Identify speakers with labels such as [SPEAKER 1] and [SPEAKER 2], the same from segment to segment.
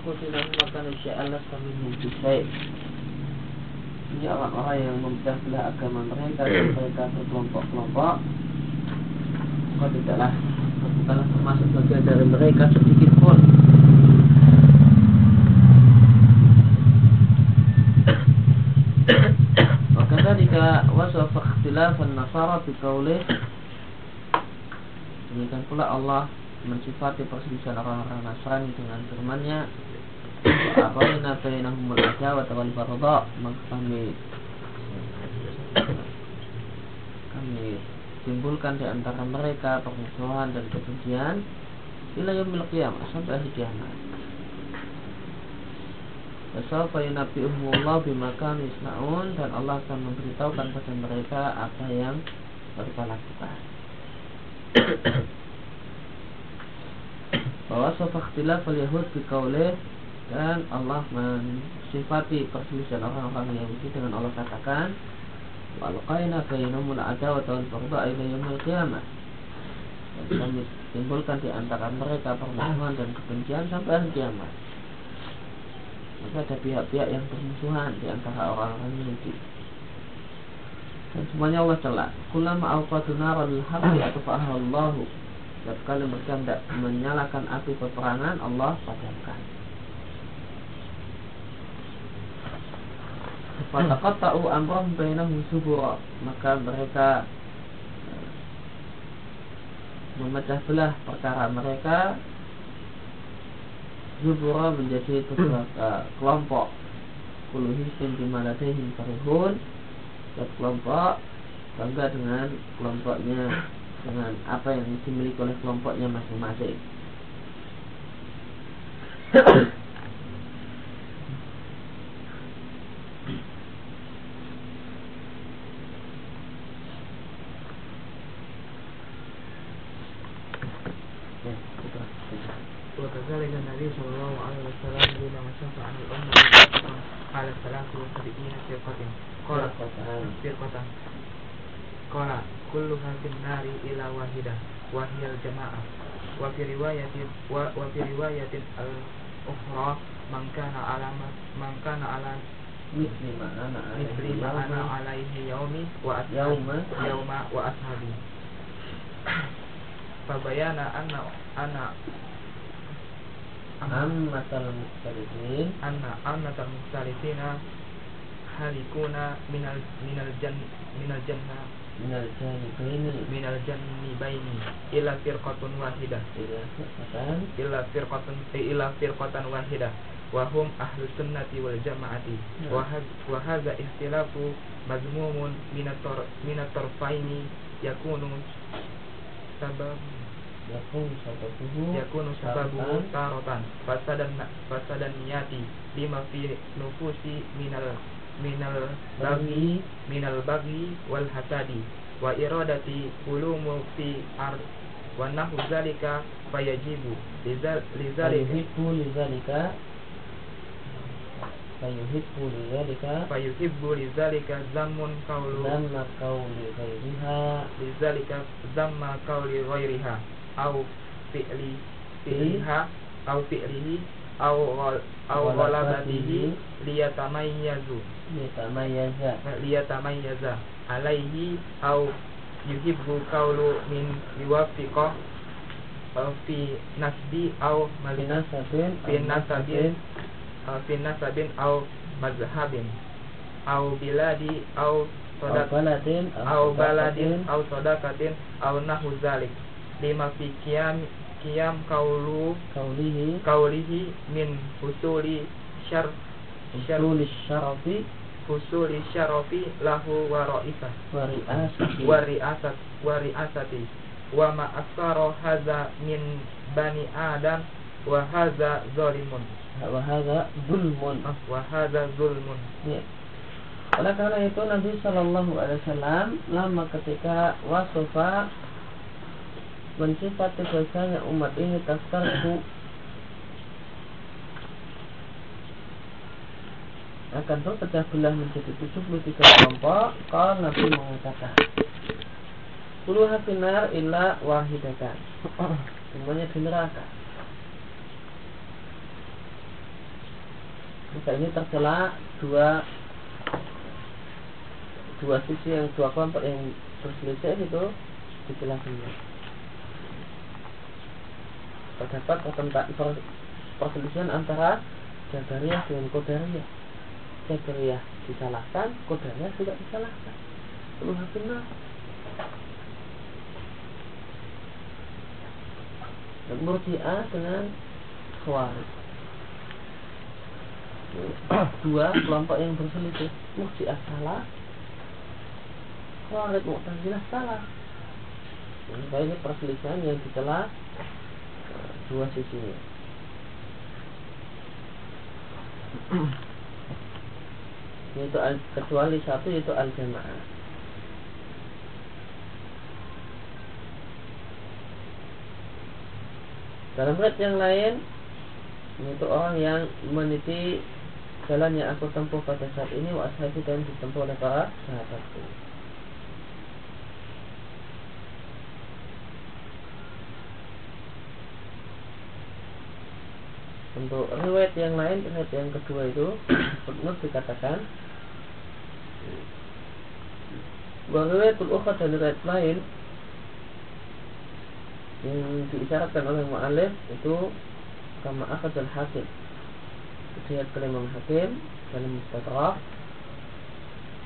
[SPEAKER 1] ta'khudhu lahum makana syai'an lasta minhum bisyai' Ini orang-orang yang memecah belah agama mereka dan mereka berkelompok-kelompok Kau tidaklah bukanlah termasuk bagian dari mereka sedikit pun Wakadzalika wasafa ikhtilafan nasara biqaulih Demikian pula Allah mensifati perselisihan orang-orang Nasrani dengan firman-Nya Aqalina bainahumul adawat wal baghdha maka kami kami timbulkan di antara mereka permusuhan dan kebencian ila yaumil qiyamah sampai hari kiamat. Wasawfa yunabbi'uhumullah bima kanu yasna'un dan Allah akan memberitahukan pada mereka apa yang mereka lakukan. Bahwa sofa ikhtilaf al-yahud dan Allah mensifati perselisihan orang-orang Yahudi dengan Allah katakan Walqaina bainahumul adawat wal baghdha ila yaumil qiyamah. Dan kami timbulkan di antara mereka permusuhan dan kebencian sampai hari kiamat. Maka ada pihak-pihak yang bermusuhan di antara orang-orang Yahudi. Dan semuanya Allah celak. Kulama awqatu naral haqqi atfa'ahallahu. Setiap kali mereka menyalakan api peperangan, Allah padamkan. Fataqatta'u amrahum bainahum subura. Maka mereka eh, memecah belah perkara mereka. Zubura menjadi beberapa kelompok. Kulu hisin bimaladehim farihun. Setiap kelompok bangga dengan kelompoknya Dengan apa yang dimiliki oleh kelompoknya masing-masing
[SPEAKER 2] riwayatin wa, wa fi riwayatin al ukhra man kana ala man kana ala misli
[SPEAKER 1] ma ana misli
[SPEAKER 2] ma ana alaihi yaumi wa yauma
[SPEAKER 1] yauma
[SPEAKER 2] wa ashabi. Fabayana anna anna
[SPEAKER 1] ammatal mustalifin
[SPEAKER 2] anna ammatal mustalifina halikuna minal minal jan minal jannah
[SPEAKER 1] minal janibaini
[SPEAKER 2] minal jannibaini ila firqatun wahidah.
[SPEAKER 1] Ila firqatan.
[SPEAKER 2] Ila firqatun eh, ila firqatan wahidah. Wa hum ahlu sunnati wal jamaati. Wa had- wa hadza ikhtilafu mazmumun minator minatorfaini yakunu sabab
[SPEAKER 1] yakun sababuhu
[SPEAKER 2] yakunu sababu tarotan. Fasadan fasadan niyati lima fi nufusi minal minal bagi minal bagi wal hasadi. Wa iradati ulumu fi ar wa nahu zalika fayajibu. Lizal lizalika.
[SPEAKER 1] Fayuhibbu lidzalika fayuhibbu
[SPEAKER 2] lizalika zammun qawlu.
[SPEAKER 1] Lamma qawli ghairiha
[SPEAKER 2] lizalika zamma qawli ghairiha au fi'li fi'liha. Au fi'lihi ghal- au ghalabatihi liyatamayyazu
[SPEAKER 1] yatamayyaza
[SPEAKER 2] liyatamayyaza alaihi au yuhibbu qawlu min yuwaffiqa. Fi nasbi au malina
[SPEAKER 1] binasabin
[SPEAKER 2] fi nasabin. fi nasabin au mazhabin au biladi au
[SPEAKER 1] au
[SPEAKER 2] sodak
[SPEAKER 1] baladin
[SPEAKER 2] au sodakatin. Au nahu zalik. Lima fi qiyam qiyam kaulu
[SPEAKER 1] kaulihi
[SPEAKER 2] kaulihi min husuli syar syar
[SPEAKER 1] usuli syarafi
[SPEAKER 2] husuli syarafi lahu wa ra'ifah
[SPEAKER 1] wa ri'asati.
[SPEAKER 2] Wa ma aksara hadza min bani adam wa hadza zalimun.
[SPEAKER 1] Wa hadza zulmun.
[SPEAKER 2] Wa hadza zulmun.
[SPEAKER 1] Ya. Oleh karena itu Nabi Shallallahu Alaihi Wasallam lama ketika wasofa mensifati bahasanya umat ini taskarku akan berpecah belah menjadi 73 kelompok. Kalau Nabi mengatakan Puluh finar illa wahidatan Semuanya di neraka. Maka ini tercela dua dua sisi yang dua kelompok yang berselisih itu dijelaskan terdapat perselisihan antara Jabariyah dengan Qadariyah Jabariyah disalahkan Qadariyah juga disalahkan. Perlu benar Murji'ah dengan Khawarij. Dua kelompok yang berselisih Murji'ah salah. Khawarij Mu'tazilah salah. Maka ini perselisihan yang dicela dua sisinya yaitu kecuali satu yaitu al jamaah dalam red yang lain yaitu orang yang meniti jalan yang aku tempuh pada saat ini wa ashabi dan ditempuh oleh para sahabatku Untuk riwayat yang lain, riwayat yang kedua itu Footnote dikatakan Bahwa riwayatul ukhad dan riwayat lain Yang diisyaratkan oleh mu'alif Itu Kama akad dan hakim Riwayat kelimam hakim Dalam mustadrak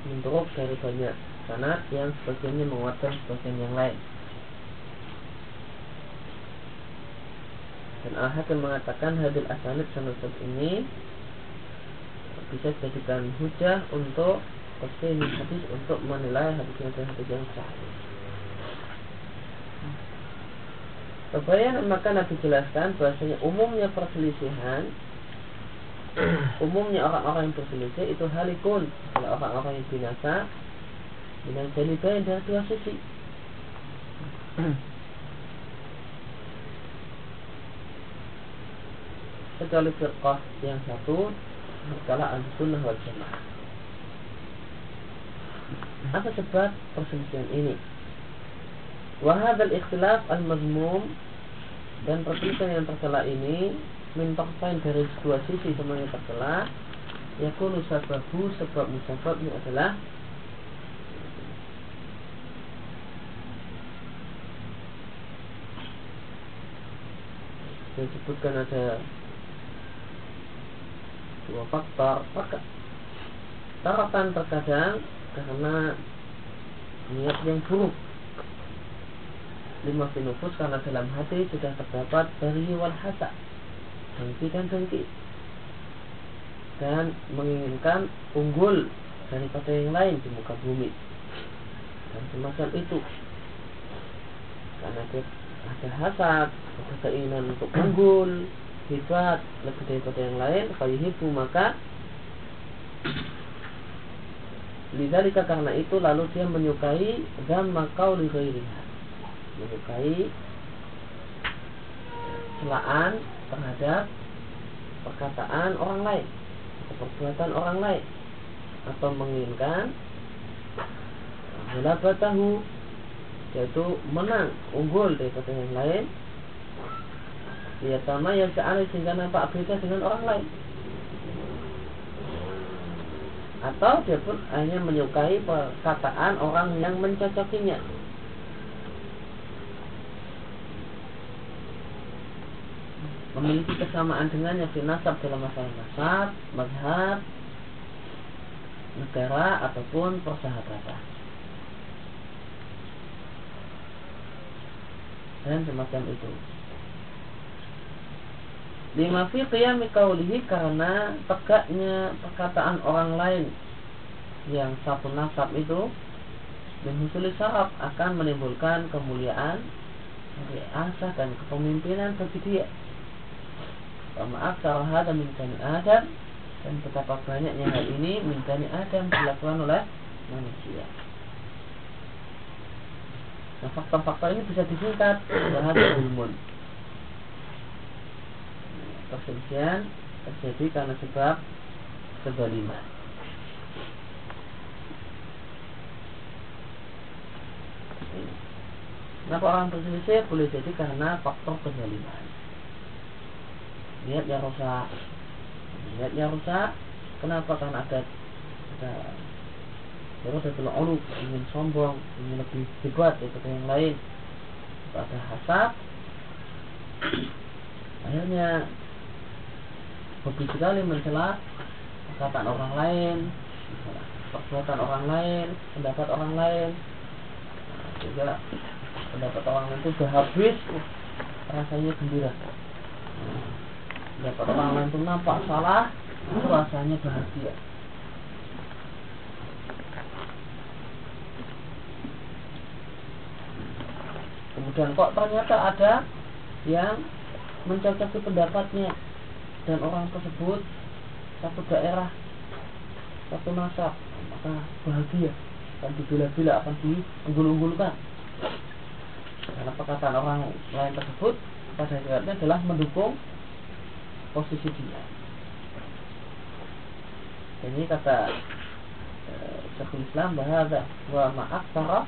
[SPEAKER 1] Menurut dari banyak sanat Yang sebagiannya menguatkan sebagian yang lain Dan Al-Hakim mengatakan hadil asanid sanad ini bisa dijadikan hujah untuk ini hadis untuk menilai hadis yang hadis yang sahih. Kemudian maka Nabi jelaskan bahasanya umumnya perselisihan umumnya orang-orang yang berselisih itu halikun adalah orang-orang yang binasa dengan jalibain dari dua sisi kecuali firqah yang satu kala al-sunnah wal jamaah. Apa sebab perselisihan ini? Wahadal ikhtilaf al-mazmum dan perselisihan yang tercela ini mintokain dari dua sisi semuanya tercela yakunu sababu sebab musababnya adalah disebutkan ada dua faktor. Taratan terkadang karena niat yang buruk. Lima finufus karena dalam hati sudah terdapat dari wal hasa. Dengki dan dengki. Dan menginginkan unggul daripada yang lain di muka bumi. Dan semacam itu. Karena ada hasad ada keinginan untuk unggul hebat lebih daripada yang lain fayuhibu maka Lidalika karena itu lalu dia menyukai dan makau lighairiha menyukai celaan terhadap perkataan orang lain atau perbuatan orang lain atau menginginkan tahu yaitu menang unggul daripada yang lain ya sama yang seaneh sehingga nampak beda dengan orang lain atau dia pun hanya menyukai perkataan orang yang mencocokinya memiliki kesamaan dengannya di nasab dalam masalah nasab, mazhab, negara ataupun persahabatan. Dan semacam itu. Lima fi qiyami karena tegaknya perkataan orang lain yang satu nasab itu dan husuli syaraf akan menimbulkan kemuliaan asah dan kepemimpinan bagi dia. Maaf salah hada mintani Adam dan betapa banyaknya hal ini mintani Adam dilakukan oleh manusia. Nah faktor-faktor ini bisa disingkat bahasa ilmun perselisihan terjadi karena sebab kezaliman. Kenapa orang berselisih? Boleh jadi karena faktor kezaliman. Niat yang rusak, niatnya rusak kenapa karena ada ada ada ulu ingin sombong ingin lebih hebat daripada yang lain ada hasad akhirnya hobi sekali mencela perkataan orang lain perbuatan orang lain pendapat orang lain. Juga pendapat orang lain itu sudah habis rasanya gembira. Pendapat orang lain itu nampak salah itu rasanya bahagia. Kemudian kok ternyata ada yang mencocoki pendapatnya dan orang tersebut satu daerah satu masa maka bahagia. Akan dibela-bela akan diunggul-unggulkan. Karena perkataan orang lain tersebut? Pada akhirnya adalah mendukung posisi dia. Ini kata uh, Syekhul Islam bahwa wa ma'ak para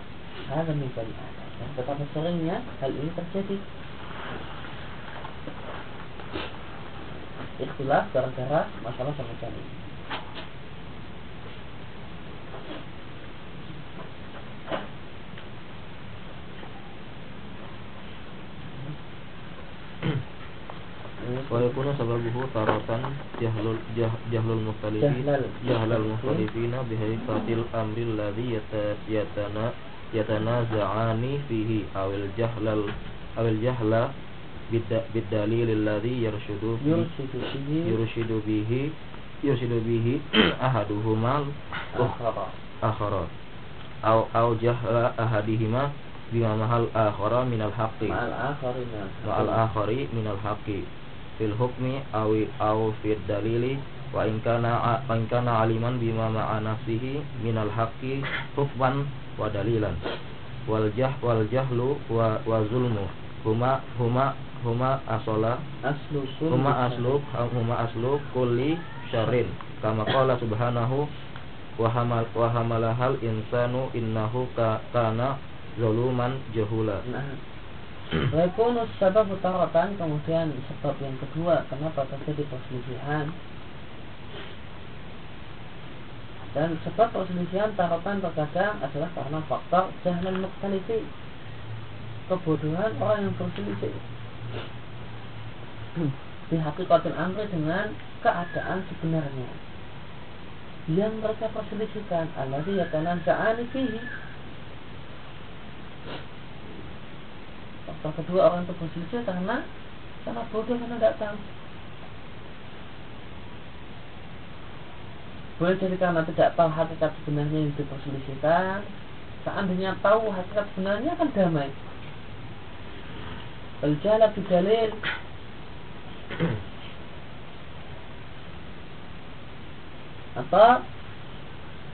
[SPEAKER 1] min dan betapa seringnya hal ini terjadi ikhtilaf gara-gara masalah semacam ini.
[SPEAKER 3] Walaupun sababuhu taratan jahlul jah, jahlul mukhtalifin jahlul mukhtalifin bihaqiqatil amri alladhi yatana yatanaza'ani fihi awil jahlal awil jahla bid-dalil alladhi yarshudu yurshidu bihi. yurshidu bihi ahaduhuma akhara. Aw aw jahla ahadihima bima mahal akhara haqqi. Ma'al akhari minal haqqi. Fil hukmi aw aw fid dalili wa in kana wa in kana aliman bima ma'a nafsihi minal haqqi hukman wa dalilan. Wal jah wal jahlu wa, wa zulmu huma huma huma asola. Aslu huma aslu huma aslu kulli syarrin. Kama qala subhanahu wa hamal wa hamalahal insanu innahu ka, kana zaluman jahula.
[SPEAKER 1] Nah. Walaupun sebab utaratan kemudian sebab yang kedua kenapa terjadi perselisihan? Dan sebab perselisihan tarotan terkadang adalah karena faktor jahalan mukhtalifi kebodohan orang yang berselisih di hakikatul amri dengan keadaan sebenarnya. Yang mereka perselisihkan alladhi yatanaza'ani fihi. Faktor kedua orang itu berselisih karena karena bodoh karena tidak tahu. Boleh jadi karena tidak tahu hakikat sebenarnya yang diperselisihkan seandainya tahu hakikat sebenarnya akan damai Al-jala bidalil atau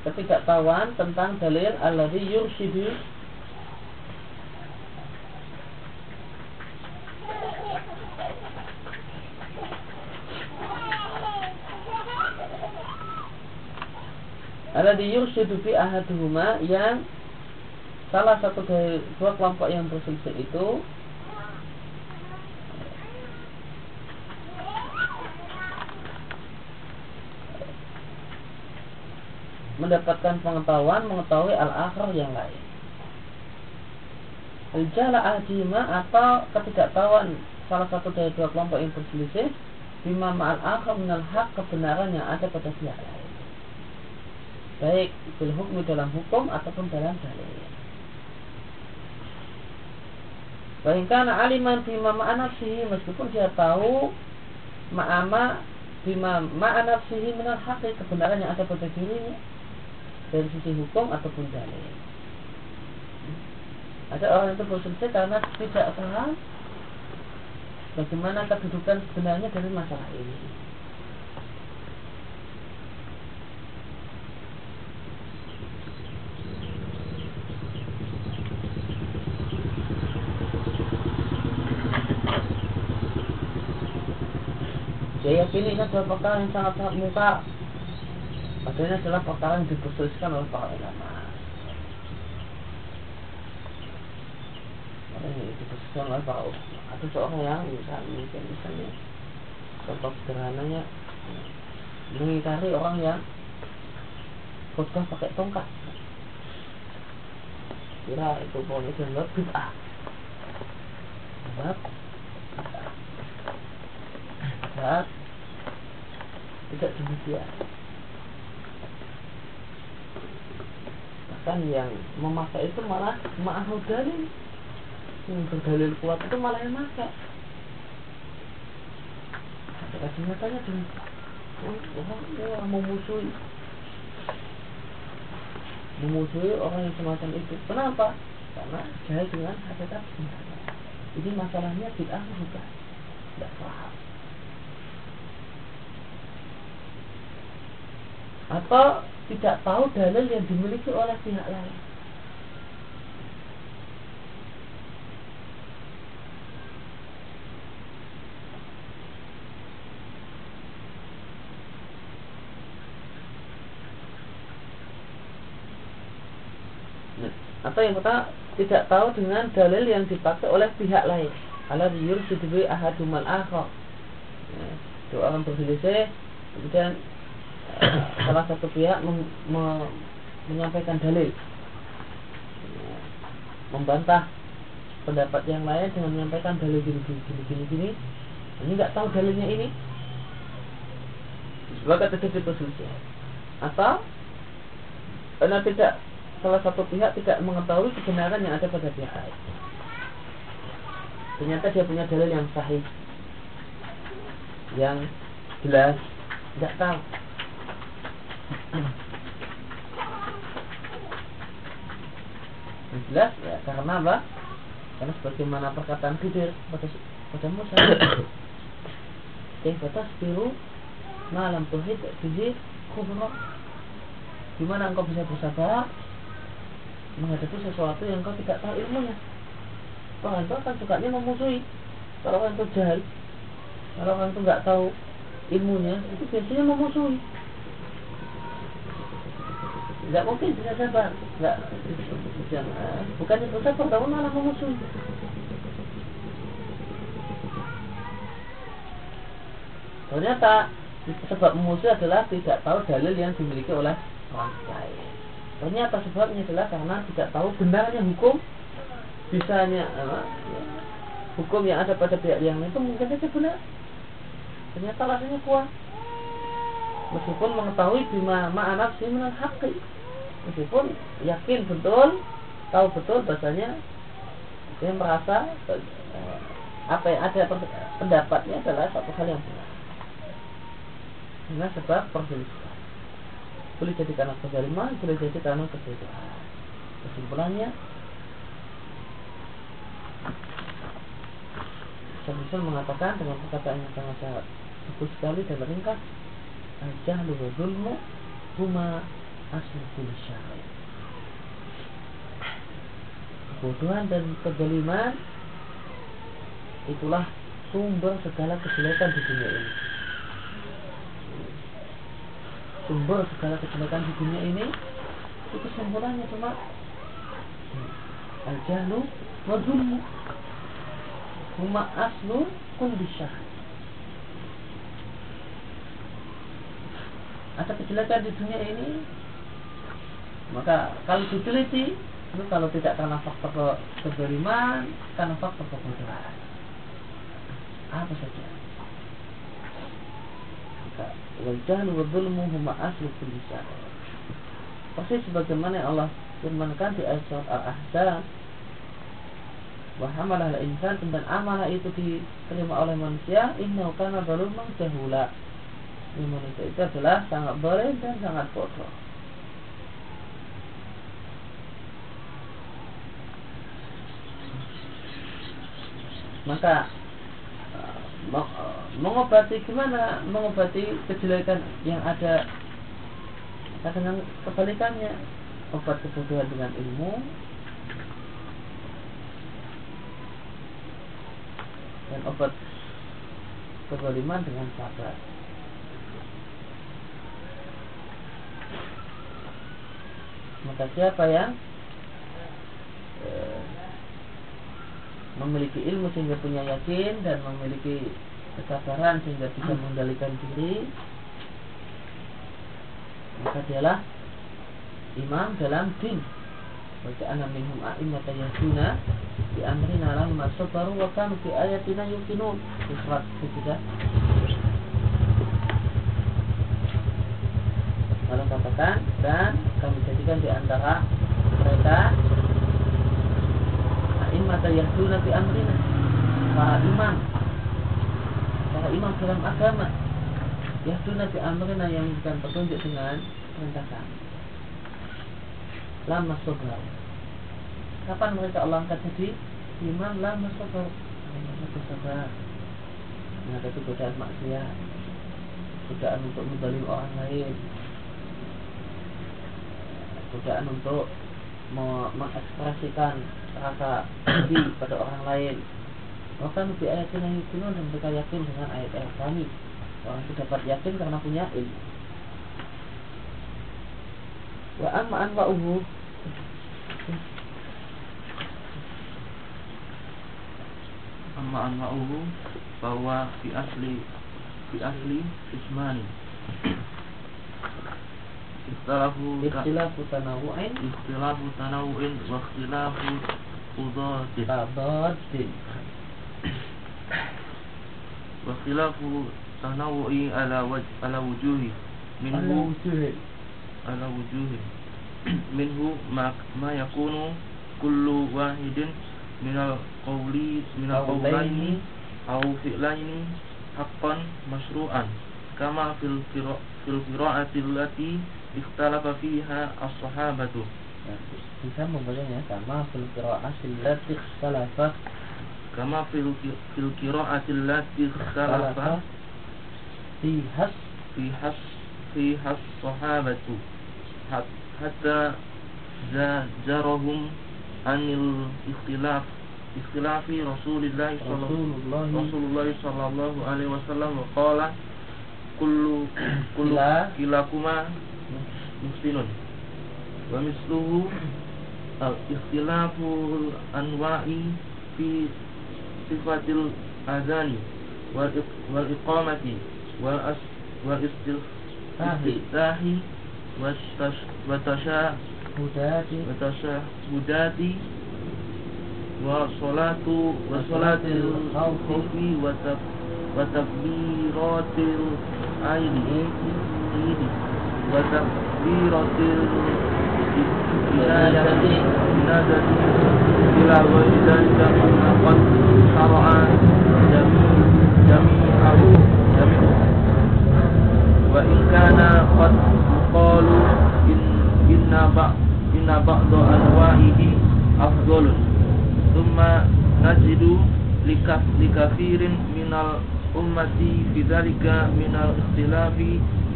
[SPEAKER 1] ketidaktahuan tentang dalil yurshidu alladhi yurshidu fi ahaduhuma yang salah satu dari dua kelompok yang berselisih itu mendapatkan pengetahuan mengetahui al-akhir yang lain. Al-jala ahdima atau ketidaktahuan salah satu dari dua kelompok yang berselisih bima ma'al akhir minal hak kebenaran yang ada pada pihak lain. Baik bil hukmi dalam hukum ataupun dalam dalil. Bahkan aliman bima ma'anafsihi meskipun dia tahu ma'ama bima ma'anafsihi minal hak kebenaran yang ada pada dirinya dari sisi hukum ataupun dalil. Ada orang itu berselisih karena tidak paham bagaimana kedudukan sebenarnya dari masalah ini. Saya pilih ini adalah perkara yang sangat-sangat muka Padahal adalah perkara yang diperselisihkan oleh para ulama. Ini diperselisihkan oleh para ulama. Ada seorang yang misalnya, mungkin misalnya contoh sederhananya mengingkari orang yang khutbah pakai tongkat. Kira itu pokoknya dianggap bid'ah. Sebab sebab tidak demikian bahkan yang memakai itu malah ma'ahu dalil yang berdalil kuat itu malah yang makai Kasih nyatanya dengan orang memusuhi memusuhi orang yang semacam itu. Kenapa? Karena jahil dengan hakikat Ini masalahnya tidak bukan, tidak paham. Atau tidak tahu dalil yang dimiliki oleh pihak lain. atau yang pertama tidak tahu dengan dalil yang dipakai oleh pihak lain ala yursidu ahadumal akhar ya, dua orang berselisih kemudian salah satu pihak mem, me, menyampaikan dalil. Membantah pendapat yang lain dengan menyampaikan dalil gini gini gini gini, ini nggak tahu dalilnya ini? Sebagai terjadi perselisihan. Atau karena tidak salah satu pihak tidak mengetahui kebenaran yang ada pada pihak lain. Ternyata dia punya dalil yang sahih, yang jelas, tidak tahu. Jelas ya karena apa? Karena sebagaimana perkataan Khidir pada pada Musa. Kaifa tasbiru malam tuhid bihi khubra Gimana engkau bisa bersabar menghadapi sesuatu yang kau tidak tahu ilmunya? Orang itu akan sukanya memusuhi. Kalau orang itu jahil. Kalau orang itu nggak tahu ilmunya itu biasanya memusuhi nggak mungkin bisa sabar nggak bukan itu sabar tapi malah memusuhi ternyata sebab memusuhi adalah tidak tahu dalil yang dimiliki oleh orang lain Ternyata sebabnya adalah karena tidak tahu benarnya hukum bisanya ya, hukum yang ada pada pihak yang itu mungkin saja benar. Ternyata rasanya kuat. Meskipun mengetahui bima ma'anaf sih menang haki. Meskipun yakin betul, tahu betul bahasanya dia merasa eh, apa yang ada pendapatnya adalah satu hal yang benar. Karena sebab perselisihan boleh jadi karena kezaliman, boleh jadi karena kebodohan. Kesimpulannya, Syaikhul mengatakan dengan perkataan yang sangat sangat bagus sekali dan ringkas, al-jahlu wa zulmu huma asli syari. Kebodohan dan kezaliman itulah sumber segala kejelekan di dunia ini. Sumber segala kejelekan di dunia ini itu kesimpulannya cuma al-jahlu wa dhulmu. Huma aslu kulli ada kejelekan di dunia ini maka kalau diteliti itu kalau tidak karena faktor kezaliman karena faktor kebodohan. Apa saja. Wal jahlu wa dhulmu huma aslu kulli Persis sebagaimana Allah firmankan di ayat surat Al-Ahzab wa hamalah insan dan amalah itu diterima oleh manusia innahu kana zaluman jahula. Manusia itu adalah sangat boleh dan sangat bodoh maka mengobati gimana? Mengobati kejelekan yang ada. Dengan kebalikannya. Obat kebodohan dengan ilmu. Dan obat kezaliman dengan sabar. Maka siapa yang eh, memiliki ilmu sehingga punya yakin dan memiliki kesabaran sehingga bisa mengendalikan diri maka dialah imam dalam din. Waja'ana minhum a'immata yahduna Bi amrina lamma sabaru wa kanu bi ayatina yukinun Di surat ketiga. Lalu katakan Dan kami jadikan di antara mereka A'immata yahduna bi amrina Para imam Para imam dalam agama Yahduna bi amrina yang bukan petunjuk dengan perintah kami lama sabar. Kapan mereka Allah angkat jadi iman lama sabar. Lama sabar. Menghadapi godaan maksiat, godaan untuk membaling orang lain, godaan untuk mengekspresikan rasa benci pada orang lain. Bahkan di ayat yang itu dan mereka yakin dengan ayat-ayat kami. Orang itu dapat yakin karena punya ilmu. Wa amma anwa'uhu
[SPEAKER 3] Amma anwa'uhu bahwa fi asli fi asli ismani Ikhtalafu
[SPEAKER 1] ikhtilafu tanawu'in.
[SPEAKER 3] Ikhtilafu tanawu'in wa ikhtilafu udatin
[SPEAKER 1] tadadin
[SPEAKER 3] wa ikhtilafu tanawu'i ala waj ala wujuhi. Minhu ala wujuhi. minhu ma, ma yakunu kullu wahidin minal qawli minal qawlaini au fi'laini haqqan masru'an kama fil qira fil qira'ati allati ikhtalafa fiha as-sahabatu
[SPEAKER 1] Ya, bisa membacanya sama fil qira'ati allati ikhtalafa
[SPEAKER 3] kama fil fil qira'ati allati ikhtalafa
[SPEAKER 1] fi has
[SPEAKER 3] fi has fi has sahabatu hat, hatta zajarahum anil ikhtilaf ikhtilafi Rasulillah sallallahu
[SPEAKER 1] Rasulullah
[SPEAKER 3] Rasulullah sallallahu alaihi wasallam wa muslimun wa misluhu al ikhtilafu anwa'i fi sifatil adani wal wal iqamati wal as wal istitahi wa tash- wa tasha
[SPEAKER 1] hudati.
[SPEAKER 3] wa salatu wa salatil khawfi. wa tab wa takbiratil aidi idi wa takbiratil
[SPEAKER 1] Jinazati.
[SPEAKER 3] jinazati ila ghairi dhalika mimma qad syara'a jami jami'ahu jami'u wa in kana qad qalu in inna ba inna ba'da anwa'ihi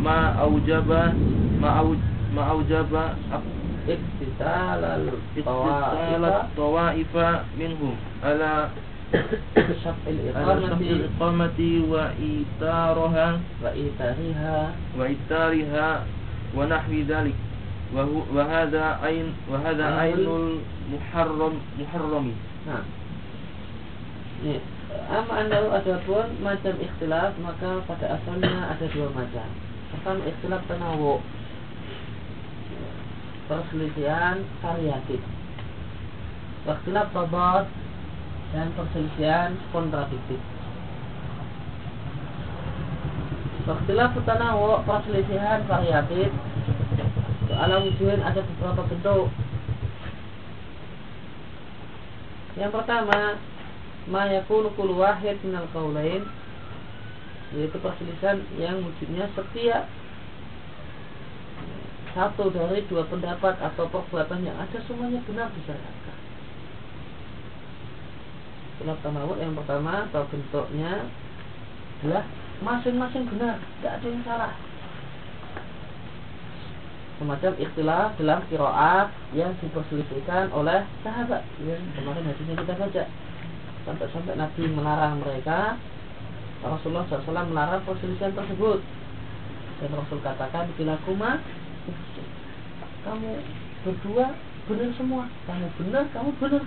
[SPEAKER 3] ما
[SPEAKER 1] أوجب
[SPEAKER 3] ما أوجب ما أوجب
[SPEAKER 1] اقتتال
[SPEAKER 3] الطوائف
[SPEAKER 1] منهم.
[SPEAKER 3] على شق الإقامة. الإقامة
[SPEAKER 1] وإيثارها وإيثارها.
[SPEAKER 3] وإيثارها ونحو ذلك. وهذا عين وهذا عين. المحرم محرم.
[SPEAKER 1] نعم. إيه. أما أنه ada ما تم اختلاف مكان pada asalnya ada Pertama ikhtilaf tanawu perselisihan variatif. Ikhtilaf tabat dan perselisihan kontradiktif. Ikhtilaf tanawu perselisihan variatif ala wujuhin ada beberapa bentuk Yang pertama, ma yakunu wahid minal qaulain yaitu perselisihan yang wujudnya setiap satu dari dua pendapat atau perbuatan yang ada semuanya benar disyariatkan. Khilaf tanawud yang pertama atau bentuknya adalah masing-masing benar, tidak ada yang salah. Semacam ikhtilaf dalam kiroat yang diperselisihkan oleh sahabat yang kemarin hadisnya kita baca. Sampai-sampai Nabi melarang mereka Rasulullah SAW melarang perselisihan tersebut. Dan Rasul katakan bila kuma kamu berdua benar semua. Kamu benar kamu benar.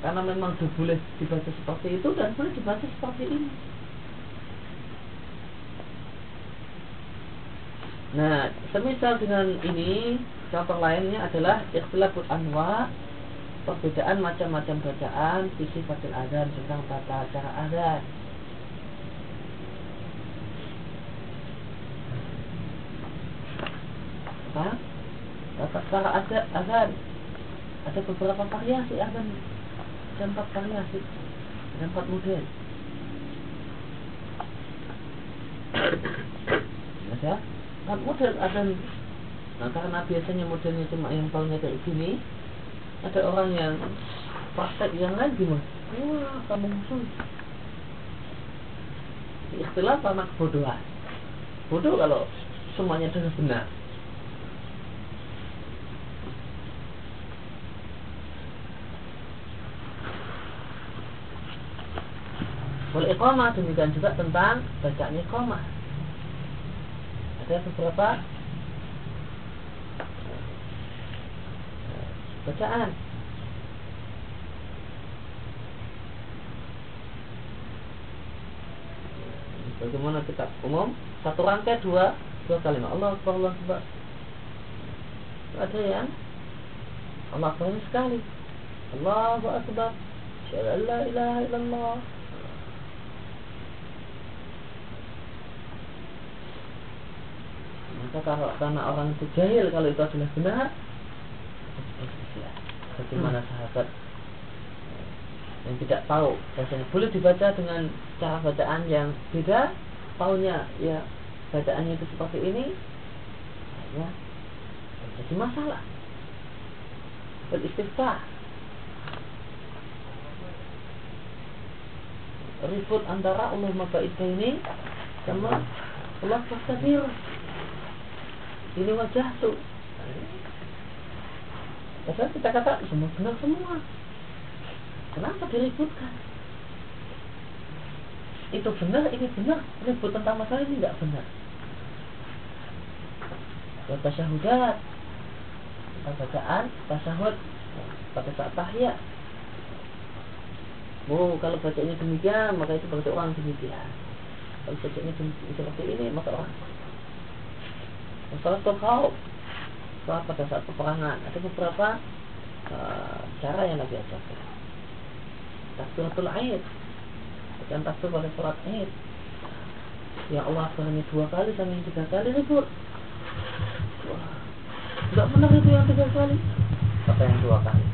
[SPEAKER 1] Karena memang boleh dibaca seperti itu dan boleh dibaca seperti ini. Nah, semisal dengan ini contoh lainnya adalah ikhtilaful anwa perbedaan macam-macam bacaan visi fadil azan tentang tata cara azan. Apa? Tata cara azan. Ada beberapa variasi azan. Ada empat variasi. Ada empat model. Ada empat model azan. Nah karena biasanya modelnya cuma yang tahunya kayak gini, ada orang yang praktek yang lain gimana? Wah, kamu musuh. Ikhtilaf anak kebodohan. Bodoh kalau semuanya dengan benar. Wal iqamah demikian juga tentang bacaan iqamah. Ada beberapa bacaan. Bagaimana kita? Umum? Satu rangkai dua dua kalimat. Allah Akbar Allah Akbar. Ada yang Allah Akbar sekali. Allah Akbar. Syara la ilaha illallah. Maka kalau karena orang itu jahil kalau itu adalah benar bagaimana sahabat. Yang tidak tahu bahasanya. Boleh dibaca dengan cara bacaan yang beda tahunya ya bacaannya itu seperti ini. Ya. Jadi masalah. Beristighfar. Ribut antara Allah Mabaid ini sama Allah Fasabir ini wajah tuh Padahal kita kata semua benar semua. Kenapa diributkan? Itu benar, ini benar. Ribut tentang masalah ini tidak benar. Buat tasyahudat, kita bacaan, tasyahud pada saat tahiyat. Oh, kalau bacanya demikian, maka itu berarti orang demikian. Kalau bacanya seperti ini, maka orang. Masalah kau sholat pada saat peperangan. Ada beberapa uh, cara yang Nabi ajarkan. Takbiratul aid. Dan takbir pada sholat aid. Ya Allah hanya dua kali sama yang tiga kali ribut nggak benar itu yang tiga kali. Apa yang dua kali?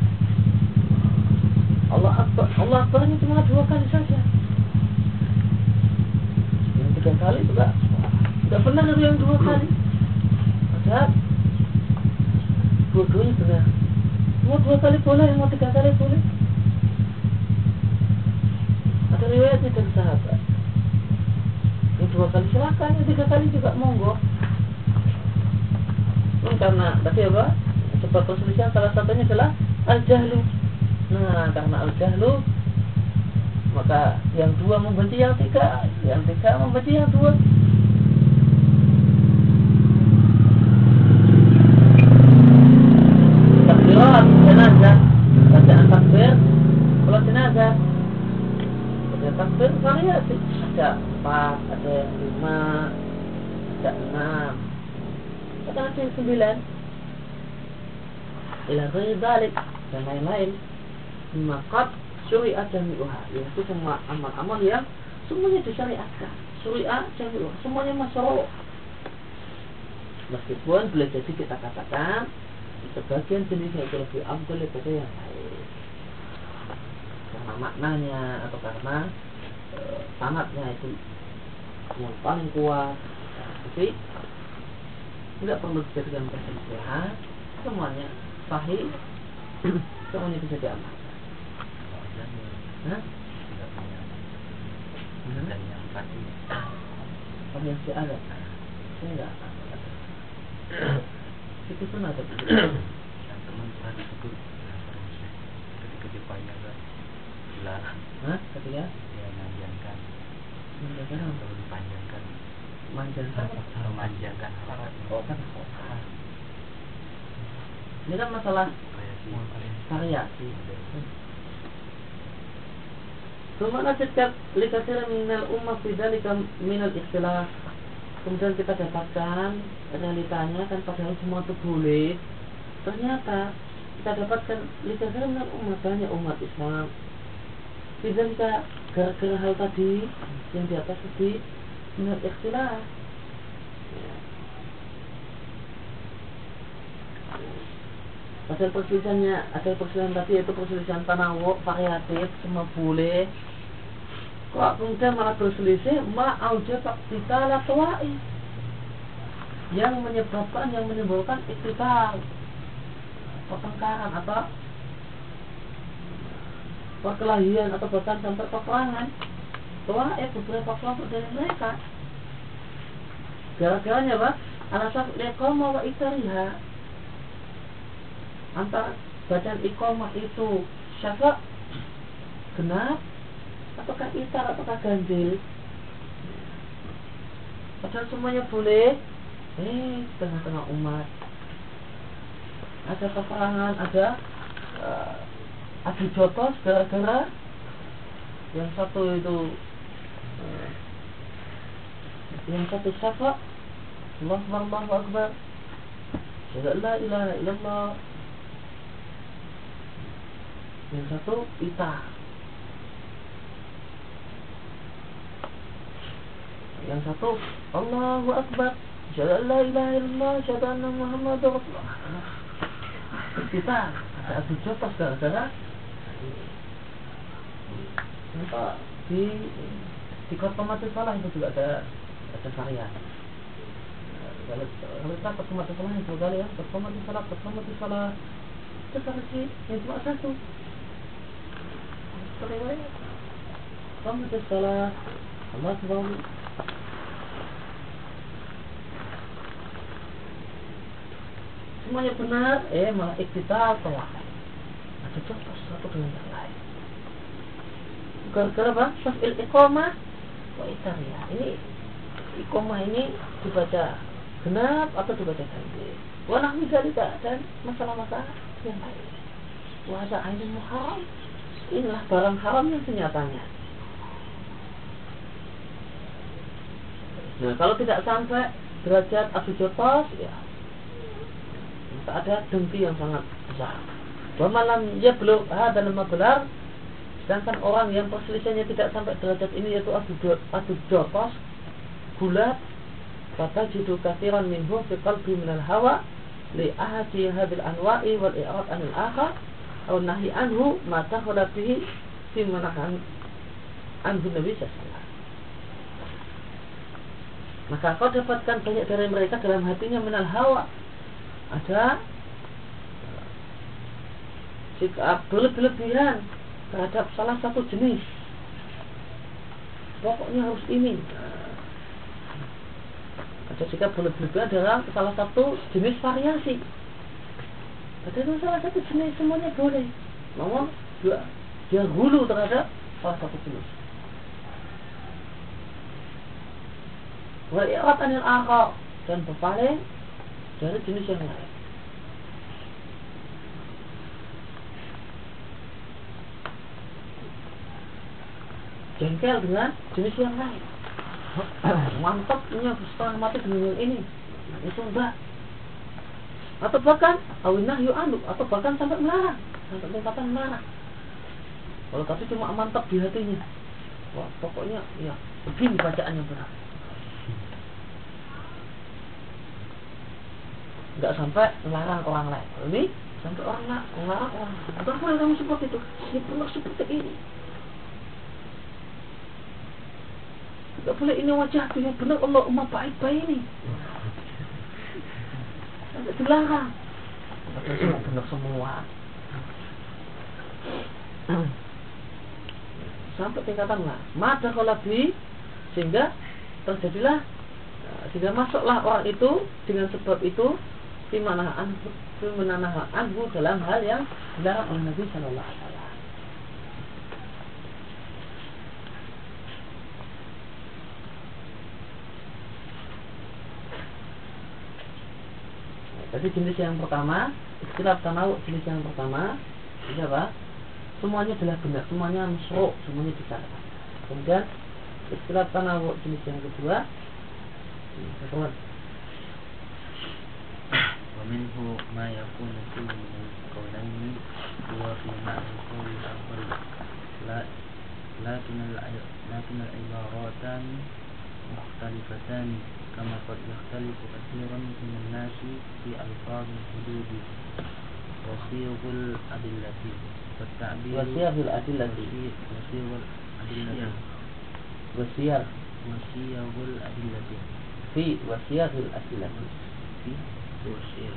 [SPEAKER 1] Allah Akbar Allah Akbarnya cuma dua kali saja. Yang tiga kali juga nggak benar itu yang dua kali. Padahal dua-duanya benar mau dua kali boleh mau tiga kali boleh ada riwayatnya dari sahabat yang dua kali silakan yang tiga kali juga monggo hmm, karena tadi apa sebab perselisihan salah satunya adalah al jahlu nah karena al jahlu maka yang dua membenci yang tiga yang tiga membenci yang dua sembilan. Ila ghairi balik dan lain-lain. Maka syuriat jami'uha yaitu semua amal-amal yang semuanya disyariatkan. Syuriat jami'uha semuanya masyarakat meskipun boleh jadi kita katakan sebagian jenisnya itu lebih abdul daripada yang lain. Karena maknanya atau karena sanatnya itu yang paling kuat. Tapi tidak perlu dijadikan perselisihan semuanya sahih semuanya bisa diamalkan Hah? Dan yang tadi Variasi ada Saya enggak Itu pun ada Yang teman tadi itu Ketika dipanjangkan Dilarang Hah? Ketika? Manjakan apa? Panjangkan. Manjakan. Memanjangkan. Oh kan. Ini kan masalah variasi. Semua nasibkan likasir minal ummah fi dalika minal ikhtilaf kemudian kita dapatkan realitanya kan padahal semua itu boleh ternyata kita dapatkan lihat dengan umat banyak umat Islam tidak gara-gara hal tadi yang di atas tadi menurut ikhtilaf. Pasal perselisihannya ada perselisihan tadi yaitu perselisihan tanawuk variatif semua boleh. Kok kemudian malah berselisih ma aujab kita latwai yang menyebabkan yang menimbulkan iktikal pertengkaran atau perkelahian atau bahkan sampai peperangan tua eh beberapa kelompok dari mereka gara-garanya apa alasan lekoma wa itariha antara badan ikomah itu syafa genap ataukah itar ataukah ganjil? Padahal semuanya boleh. Eh tengah-tengah umat. Ada peperangan ada uh, adu jotos gara-gara. Yang satu itu yang satu syafa Allah Allahu Akbar. La ilaha illallah. Yang satu pita. Yang satu Allahu Akbar. Syahadu la ilaha illallah Syahadu anna Muhammad Rasulullah. Kita ada adu jotos gara-gara. Di di kota mati salah itu juga ada ada varian kalau kalau kita kota mati salah itu kali ya kota mati salah kota mati salah. Itu versi yang cuma satu. Riwayat Kamu salah Allah subhanahu semuanya benar. Eh malah iktital tolak ada contoh satu dengan yang lain. Gara-gara apa? Iqamah wa ya ini iqamah ini dibaca genap atau dibaca ganjil wa tidak dan masalah-masalah yang lain wahada ainun muharam inilah barang haram yang senyatanya. Nah, kalau tidak sampai derajat abu jotos, ya tak ada dengki yang sangat besar. Bahwa malam ya belum ada nama benar, sedangkan orang yang perselisihannya tidak sampai derajat ini yaitu abu adu jotos, bulat, kata judul kathiran minhu fi qalbi minal hawa li ahadi hadil anwa'i wal i'rad anil akhar atau nahi anhu mata bihi fi manahan anhu Nabi sallallahu maka kau dapatkan banyak dari mereka dalam hatinya menal hawa. Ada sikap berlebihan terhadap salah satu jenis pokoknya harus ini ada sikap berlebihan dalam salah satu jenis variasi ada itu salah satu jenis semuanya boleh. Namun dia, dia hulu terhadap salah satu jenis. Wa i'rad anil akhar dan berpaling dari jenis yang lain. Jengkel dengan jenis yang lain. Mantap punya setengah mati dengan ini. Itu enggak atau bahkan awinah yu anu atau bahkan sampai melarang. Sampai tingkatan melarang. Kalau tadi cuma mantap di hatinya. Wah pokoknya ya begini bacaan yang benar nggak sampai melarang orang lain. Ini sampai orang melarang orang lain. Kamu seperti itu. Ini perlu seperti ini nggak boleh ini wajah yang benar Allah umat baik-baik ini dilarang semua benar semua sampai tingkatan lah mata kolabi sehingga terjadilah sehingga masuklah orang itu dengan sebab itu di mana anhu, anhu dalam hal yang dilarang oleh Nabi Shallallahu Alaihi Wasallam. Jadi jenis yang pertama, istilah tanau jenis yang pertama, ini apa? Semuanya adalah benar, semuanya mesro, semuanya bisa. Kemudian istilah tanau jenis yang kedua, Teman.
[SPEAKER 4] ومنه ما يكون كل من القولين هو في معنى القول الآخر لا لكن الع- لكن العبارتان مختلفتان كما قد يختلف كثير من الناس في ألفاظ الحدود وصيغ الأدلة والتعبير
[SPEAKER 1] وصيغ الأدلة.
[SPEAKER 4] وصي- وصيغ الأدلة
[SPEAKER 1] Wasiar
[SPEAKER 4] وصيغ الأدلة
[SPEAKER 1] wasiar fil asilah.
[SPEAKER 4] في وصيغ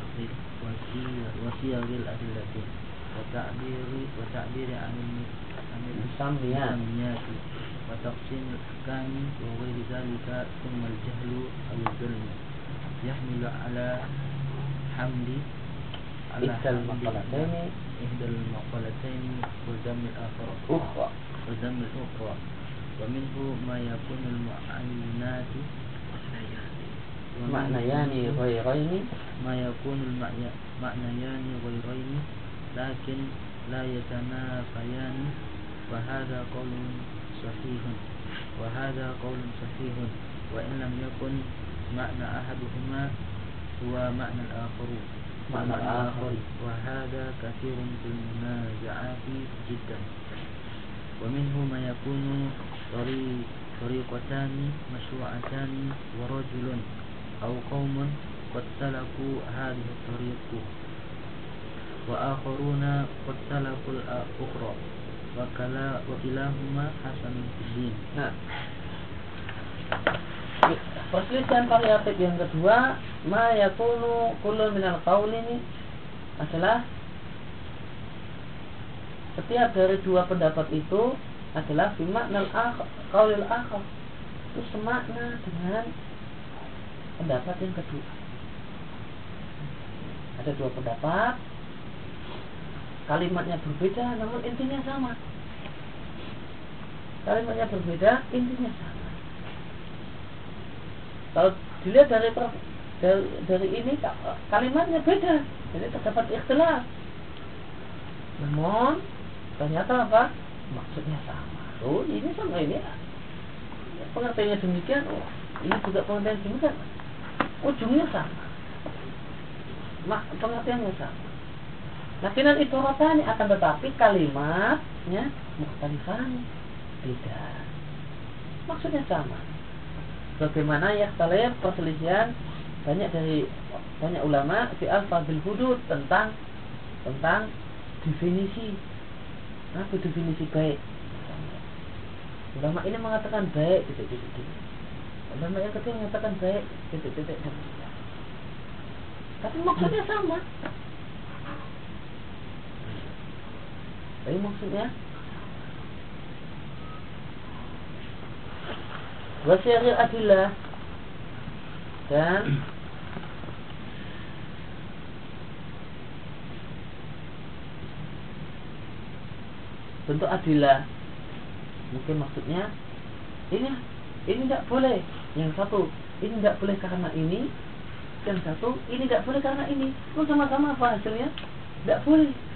[SPEAKER 4] وصيغ وصيغ الأدلة وتعبير وتعبير عن
[SPEAKER 1] المسميات.
[SPEAKER 4] وتقسيم الأحكام وغير ذلك ثم الجهل أو الظلم. يحمل على حمل على
[SPEAKER 1] إحدى المقالتين.
[SPEAKER 4] إحدى المقالتين وذم الآخر.
[SPEAKER 1] Ukhra.
[SPEAKER 4] وذم الأخرى. ومنه ما يكون المعنيات. ومنه
[SPEAKER 1] معنيان غيرين.
[SPEAKER 4] ما يكون المعنى- معنيان غيرين لكن لا يتنافيان. وهذا قول صحيح. وهذا قول صحيح. وإن لم يكن معنى أحدهما هو معنى الآخر
[SPEAKER 1] معنى الآخر.
[SPEAKER 4] وهذا كثير في المنازعات جدا. ومنه ما يكون طريق طريقتان مشروعتان ورجل أو قوم قد سلكوا هذه الطريق. وآخرون قد سلكوا الأخرى. wakala wakilahuma hasanul fiddin.
[SPEAKER 1] Nah. Perselisihan variatif yang kedua, ma yakunu kullu minal qaul ini adalah setiap dari dua pendapat itu adalah bimaknal kaulil akhaf Itu semakna dengan pendapat yang kedua. Ada dua pendapat, kalimatnya berbeda namun intinya sama. Kalimatnya berbeda, intinya sama. Kalau dilihat dari dari, dari ini ka- kalimatnya beda, jadi terdapat ikhtilaf. Namun ternyata apa? Maksudnya sama. Oh ini sama ini. Pengertiannya demikian. Oh ini juga pengertian demikian. Ujungnya sama. Mak pengertiannya sama. Final itu rotani akan tetapi kalimatnya mukhtalifan beda. Maksudnya sama. Bagaimana ya kalian perselisihan banyak dari banyak ulama fi al-fadil hudud tentang tentang definisi apa definisi baik ulama ini mengatakan baik titik titik ulama yang ketiga mengatakan baik titik titik tapi maksudnya sama tapi maksudnya? Wasyaril adillah. Dan bentuk adillah. Mungkin maksudnya ini ini tidak boleh. Yang satu ini tidak boleh karena ini. Yang satu ini tidak boleh karena ini. Itu sama-sama apa hasilnya? Tidak boleh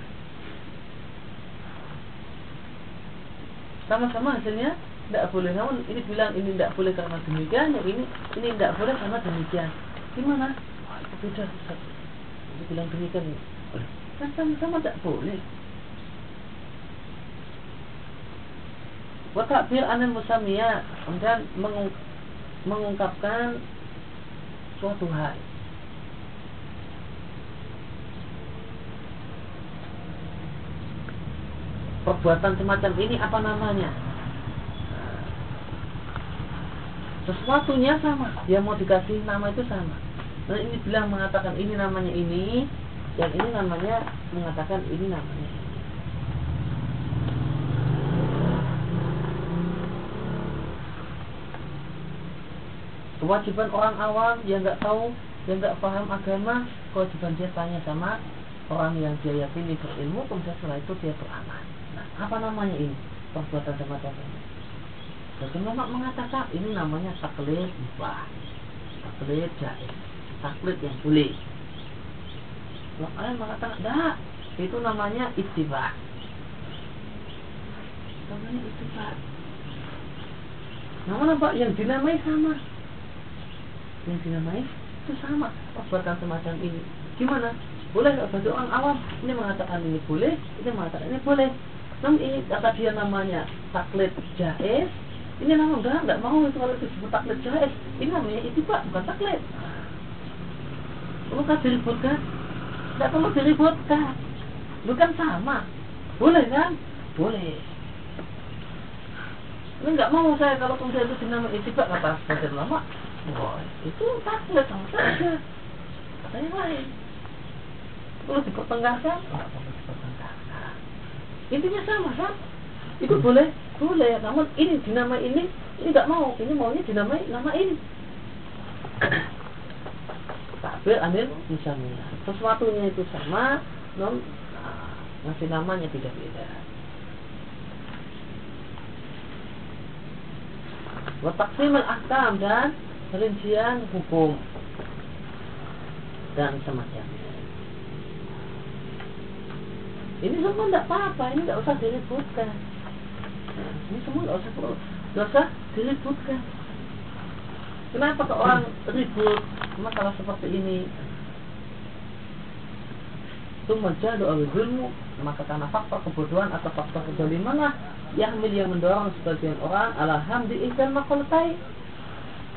[SPEAKER 1] sama-sama hasilnya tidak boleh. Namun ini bilang ini tidak boleh karena demikian yang ini ini tidak boleh karena demikian. Gimana? Itu beda Ustaz. ini bilang demikian. Kan sama-sama tidak boleh. Watakbir anil musamiyah kemudian mengung, mengungkapkan suatu hal. Perbuatan semacam ini apa namanya? Sesuatunya sama, yang mau dikasih nama itu sama. Nah ini bilang mengatakan ini namanya ini, yang ini namanya mengatakan ini namanya kewajiban orang awam yang nggak tahu yang nggak paham agama kewajiban dia tanya sama orang yang dia yakini berilmu kemudian setelah itu dia beramal apa namanya ini? Perbuatan semacam ini jadi memang mengatakan ini namanya taklid mubah. Taklid jahil. Taklid yang boleh. Kalian mengatakan enggak itu namanya ittiba. Namanya ittiba. Namun apa yang dinamai sama. Yang dinamai itu sama. Perbuatan semacam ini. Gimana? Boleh nggak bagi orang awam? Ini mengatakan ini boleh ini mengatakan ini boleh namun ini kata dia namanya taklid jais ini nama enggak enggak mau itu kalau disebut taklid jais ini namanya itu pak bukan taklid perlu kan diributkan tidak perlu diributkan. Bukan sama. Boleh kan? Boleh. Ini nggak mau saya kalau kemudian itu dinamai itibak kata sebagian lama Wah, itu taklid sama saja. Kata yang lain. Perlu dipertengahkan dipertengahkan intinya sama kan itu boleh? Boleh namun ini dinamai ini ini nggak mau. Ini maunya dinamai nama ini. Takbir anil misalnya sesuatunya itu sama non nah, ngasih namanya tidak beda. Wataksim al-ahkam dan rincian hukum dan semacamnya. Ini semua tidak apa-apa, ini tidak usah diributkan. Ini semua tidak usah tidak usah diributkan. Kenapa ke orang ribut masalah seperti ini? Itu menjadi oleh ilmu maka karena faktor kebodohan atau faktor kezaliman lah yang yang mendorong sebagian orang alhamdi ikan makulatai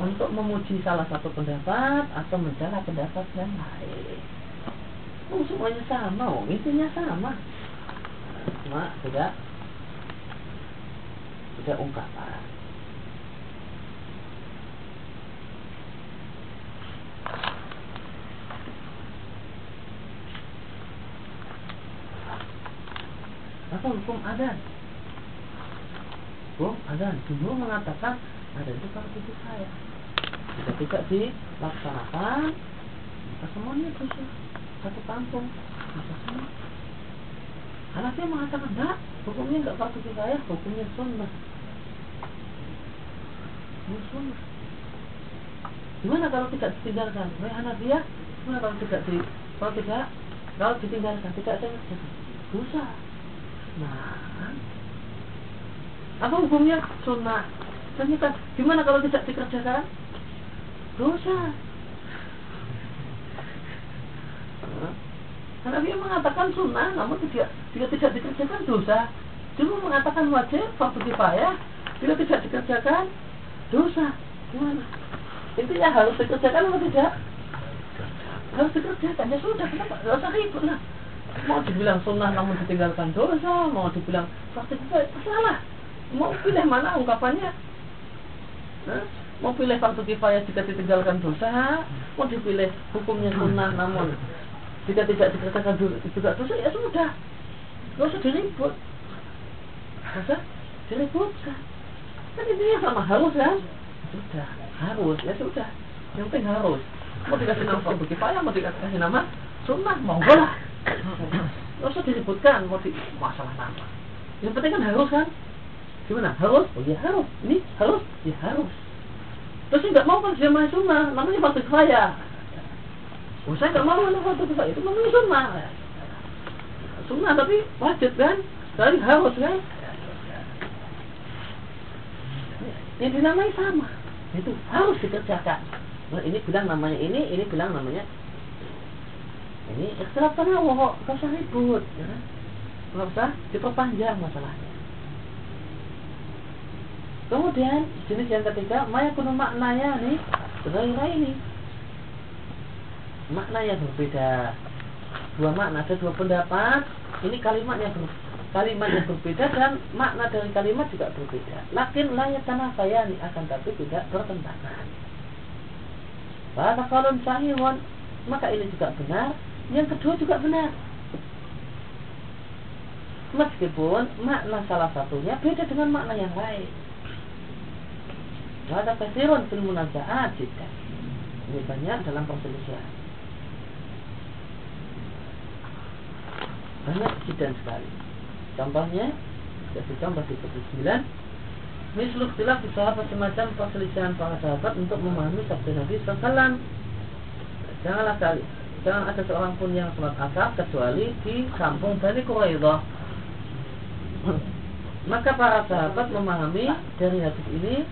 [SPEAKER 1] untuk memuji salah satu pendapat atau mencela pendapat yang lain. Oh, semuanya sama, oh, intinya sama. Cuma tidak tidak ungkapan. Apa hukum adan? Hukum adan. Dulu mengatakan ada itu kalau itu saya. Jika tidak dilaksanakan, maka semuanya bisa satu kampung semua. Karena dia mengatakan enggak, hukumnya enggak fardu saya, hukumnya sunnah. Ini sunnah. Gimana kalau tidak ditinggalkan? Wahai anak dia, gimana kalau tidak di, kalau tidak, kalau ditinggalkan tidak ada kerjakan? Dosa. Nah, apa hukumnya sunnah? Ternyata gimana kalau tidak dikerjakan? Dosa. Karena mengatakan sunnah, namun tidak jika tidak dikerjakan dosa. Dulu mengatakan wajib, fardu kifayah, jika tidak dikerjakan dosa. Gimana? Intinya harus dikerjakan atau tidak? Harus dikerjakan. Ya sudah, kenapa? Tidak usah ribut lah. Mau dibilang sunnah namun ditinggalkan dosa, mau dibilang fardu kifayah, salah. Mau pilih mana ungkapannya? Hah? Mau pilih fardu kifayah jika ditinggalkan dosa, mau dipilih hukumnya sunnah namun jika tidak dikerjakan juga dosa ya sudah. Nggak usah diribut. Usah diributkan kan intinya sama harus kan? Sudah harus ya sudah. Yang penting harus. Mau dikasih nama fardu kifayah mau dikasih nama sunnah mau lah. Nggak usah diributkan mau di masalah nama. Yang penting kan harus kan? Gimana? Harus? Oh ya harus. Ini harus? Ya harus. Terus nggak mau kan jamaah sunnah. Namanya fardu kifayah Oh, saya nggak mau anak fardu kifayah itu namanya sunnah. Sunnah tapi wajib kan? Sekali harus kan? Yang dinamai sama. Itu harus dikerjakan. Nah, ini bilang namanya ini, ini bilang namanya ini ikhtilaf tanawuh, gak usah ribut, ya kan? Gak usah diperpanjang masalahnya. Kemudian jenis yang ketiga, maya kuno maknanya nih, sebagai ini makna yang berbeda. Dua makna ada dua pendapat. Ini kalimat yang ber, kalimat yang berbeda dan makna dari kalimat juga berbeda. Lakin layak tanah saya akan tapi tidak bertentangan. Pada kalau sahihun maka ini juga benar. Yang kedua juga benar. Meskipun makna salah satunya beda dengan makna yang lain. Wada kasirun fil munazaat jika ini banyak dalam perselisihan banyak kejadian sekali. Contohnya kasih contoh di 9 Misluk tilaf di sahabat semacam perselisihan para sahabat untuk memahami sabda Nabi SAW Janganlah kali Jangan ada seorang pun yang sholat asar kecuali di kampung Bani Quraidah. Maka para sahabat memahami dari hadis ini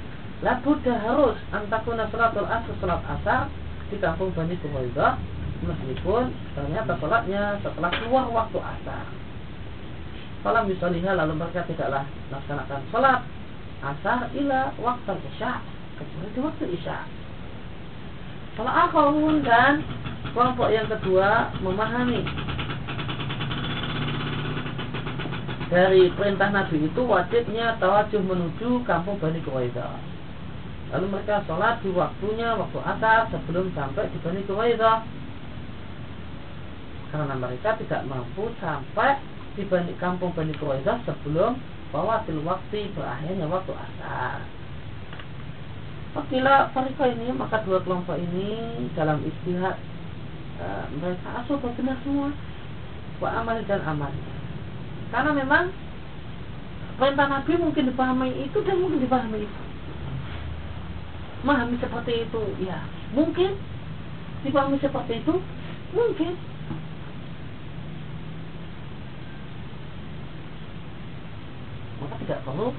[SPEAKER 1] Labuda harus antakuna salatul asar salat asar di kampung Bani Quraidah meskipun ternyata sholatnya setelah keluar waktu asar. Falam yusoliha lalu mereka tidaklah melaksanakan sholat asar ila waktu isya kecuali di waktu isya. Kalau akhirun dan kelompok yang kedua memahami dari perintah Nabi itu wajibnya tawajuh menuju kampung Bani Quraidah. Lalu mereka sholat di waktunya, waktu asar sebelum sampai di Bani Quraidah. Karena mereka tidak mampu sampai di Bani, kampung Bani Quraidah sebelum fawatil waktu berakhirnya waktu asar. Apabila mereka ini maka dua kelompok ini dalam istihad e, mereka asuh benar semua wa amal dan amal. Karena memang perintah Nabi mungkin dipahami itu dan mungkin dipahami itu. Memahami seperti itu, ya mungkin dipahami seperti itu, mungkin maka tidak perlu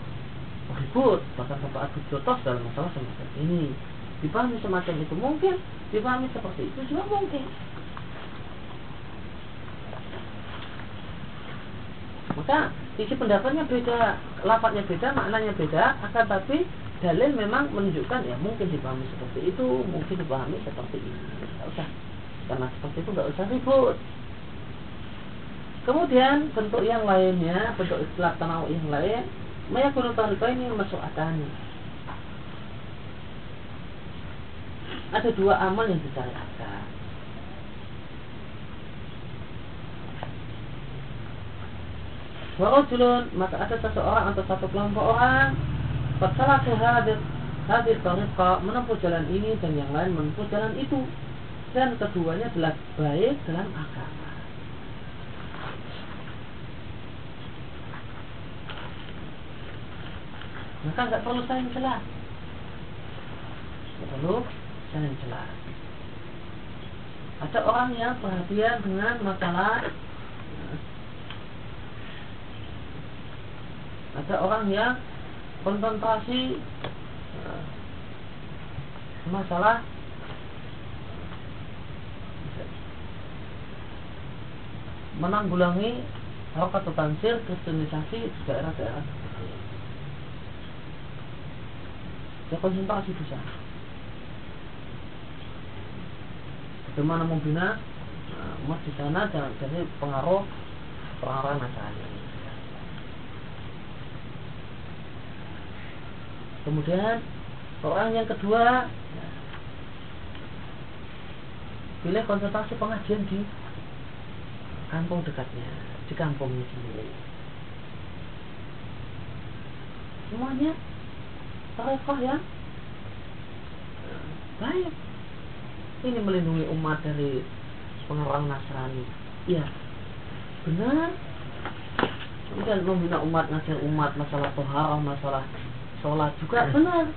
[SPEAKER 1] ribut. Bahkan sampai adu jotos dalam masalah semacam ini. Dipahami semacam itu mungkin dipahami seperti itu juga mungkin. Maka isi pendapatnya beda lapatnya beda maknanya beda akan tapi dalil memang menunjukkan ya mungkin dipahami seperti itu mungkin dipahami seperti ini. Usah. Karena seperti itu nggak usah ribut Kemudian bentuk yang lainnya, bentuk istilah tanawuk yang lain, mayakunu ini masuk atani. Ada dua amal yang disyariatkan. Warajulun, maka ada seseorang atau satu kelompok orang Fasalatu hadir hadir tariqa menempuh jalan ini dan yang lain menempuh jalan itu dan keduanya adalah baik dalam agama maka nggak perlu saling celah. Nggak perlu saling celah. Ada orang yang perhatian dengan masalah ada orang yang konsentrasi masalah menanggulangi harokat tansir kristenisasi daerah-daerah ya konsentrasi di sana. Bagaimana membina uh, emas di sana dan dari pengaruh orang-orang Nasrani kemudian orang yang kedua pilih konsentrasi pengajian di kampung dekatnya di kampungnya sendiri. Semuanya Tarekah yang baik. Ini melindungi umat dari pengarang Nasrani. Iya, benar. Kemudian membina umat, ngajar umat masalah toharah, masalah sholat juga benar.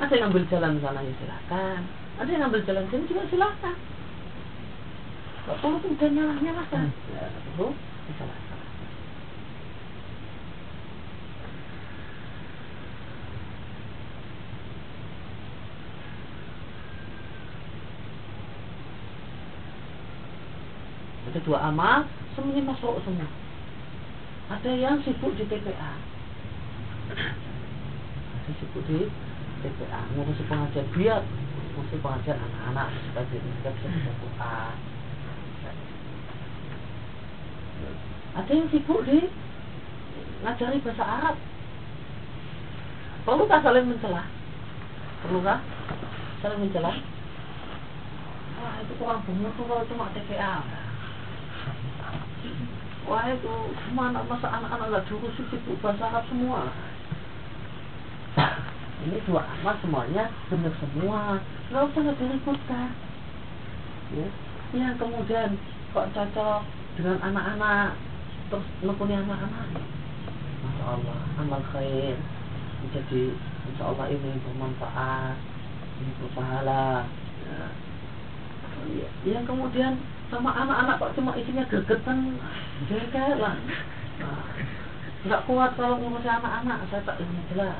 [SPEAKER 1] Ada yang ambil jalan sana ya silakan. Ada yang ambil jalan sini juga silakan. Gak perlu kemudian nyalah-nyalahkan. Ya, perlu disalahkan. ada dua amal semuanya masuk semua. Ada yang sibuk di TPA ada sibuk di TPA ngurusi pengajian biar ngurusi pengajian anak-anak sebagai mereka bisa baca Quran. Ada yang sibuk di ngajari bahasa Arab. Perlukah saling mencela perlukah? Saling mencela wah itu kurang bermutu kalau cuma TPA Wah itu mana masa anak-anak nggak jurus itu bahasa Arab semua. Ini dua amal semuanya benar semua. Nggak usah nggak diributkan. Ya. Yang kemudian kok cocok dengan anak-anak terus nekuni anak-anak. Masya Allah, amal khair. Jadi Insya Allah ini bermanfaat, ini berpahala. Ya. Yang kemudian sama anak-anak kok cuma isinya gregetan jengkel lah. Nggak kuat kalau ngurusi anak-anak. Saya tak ini jelas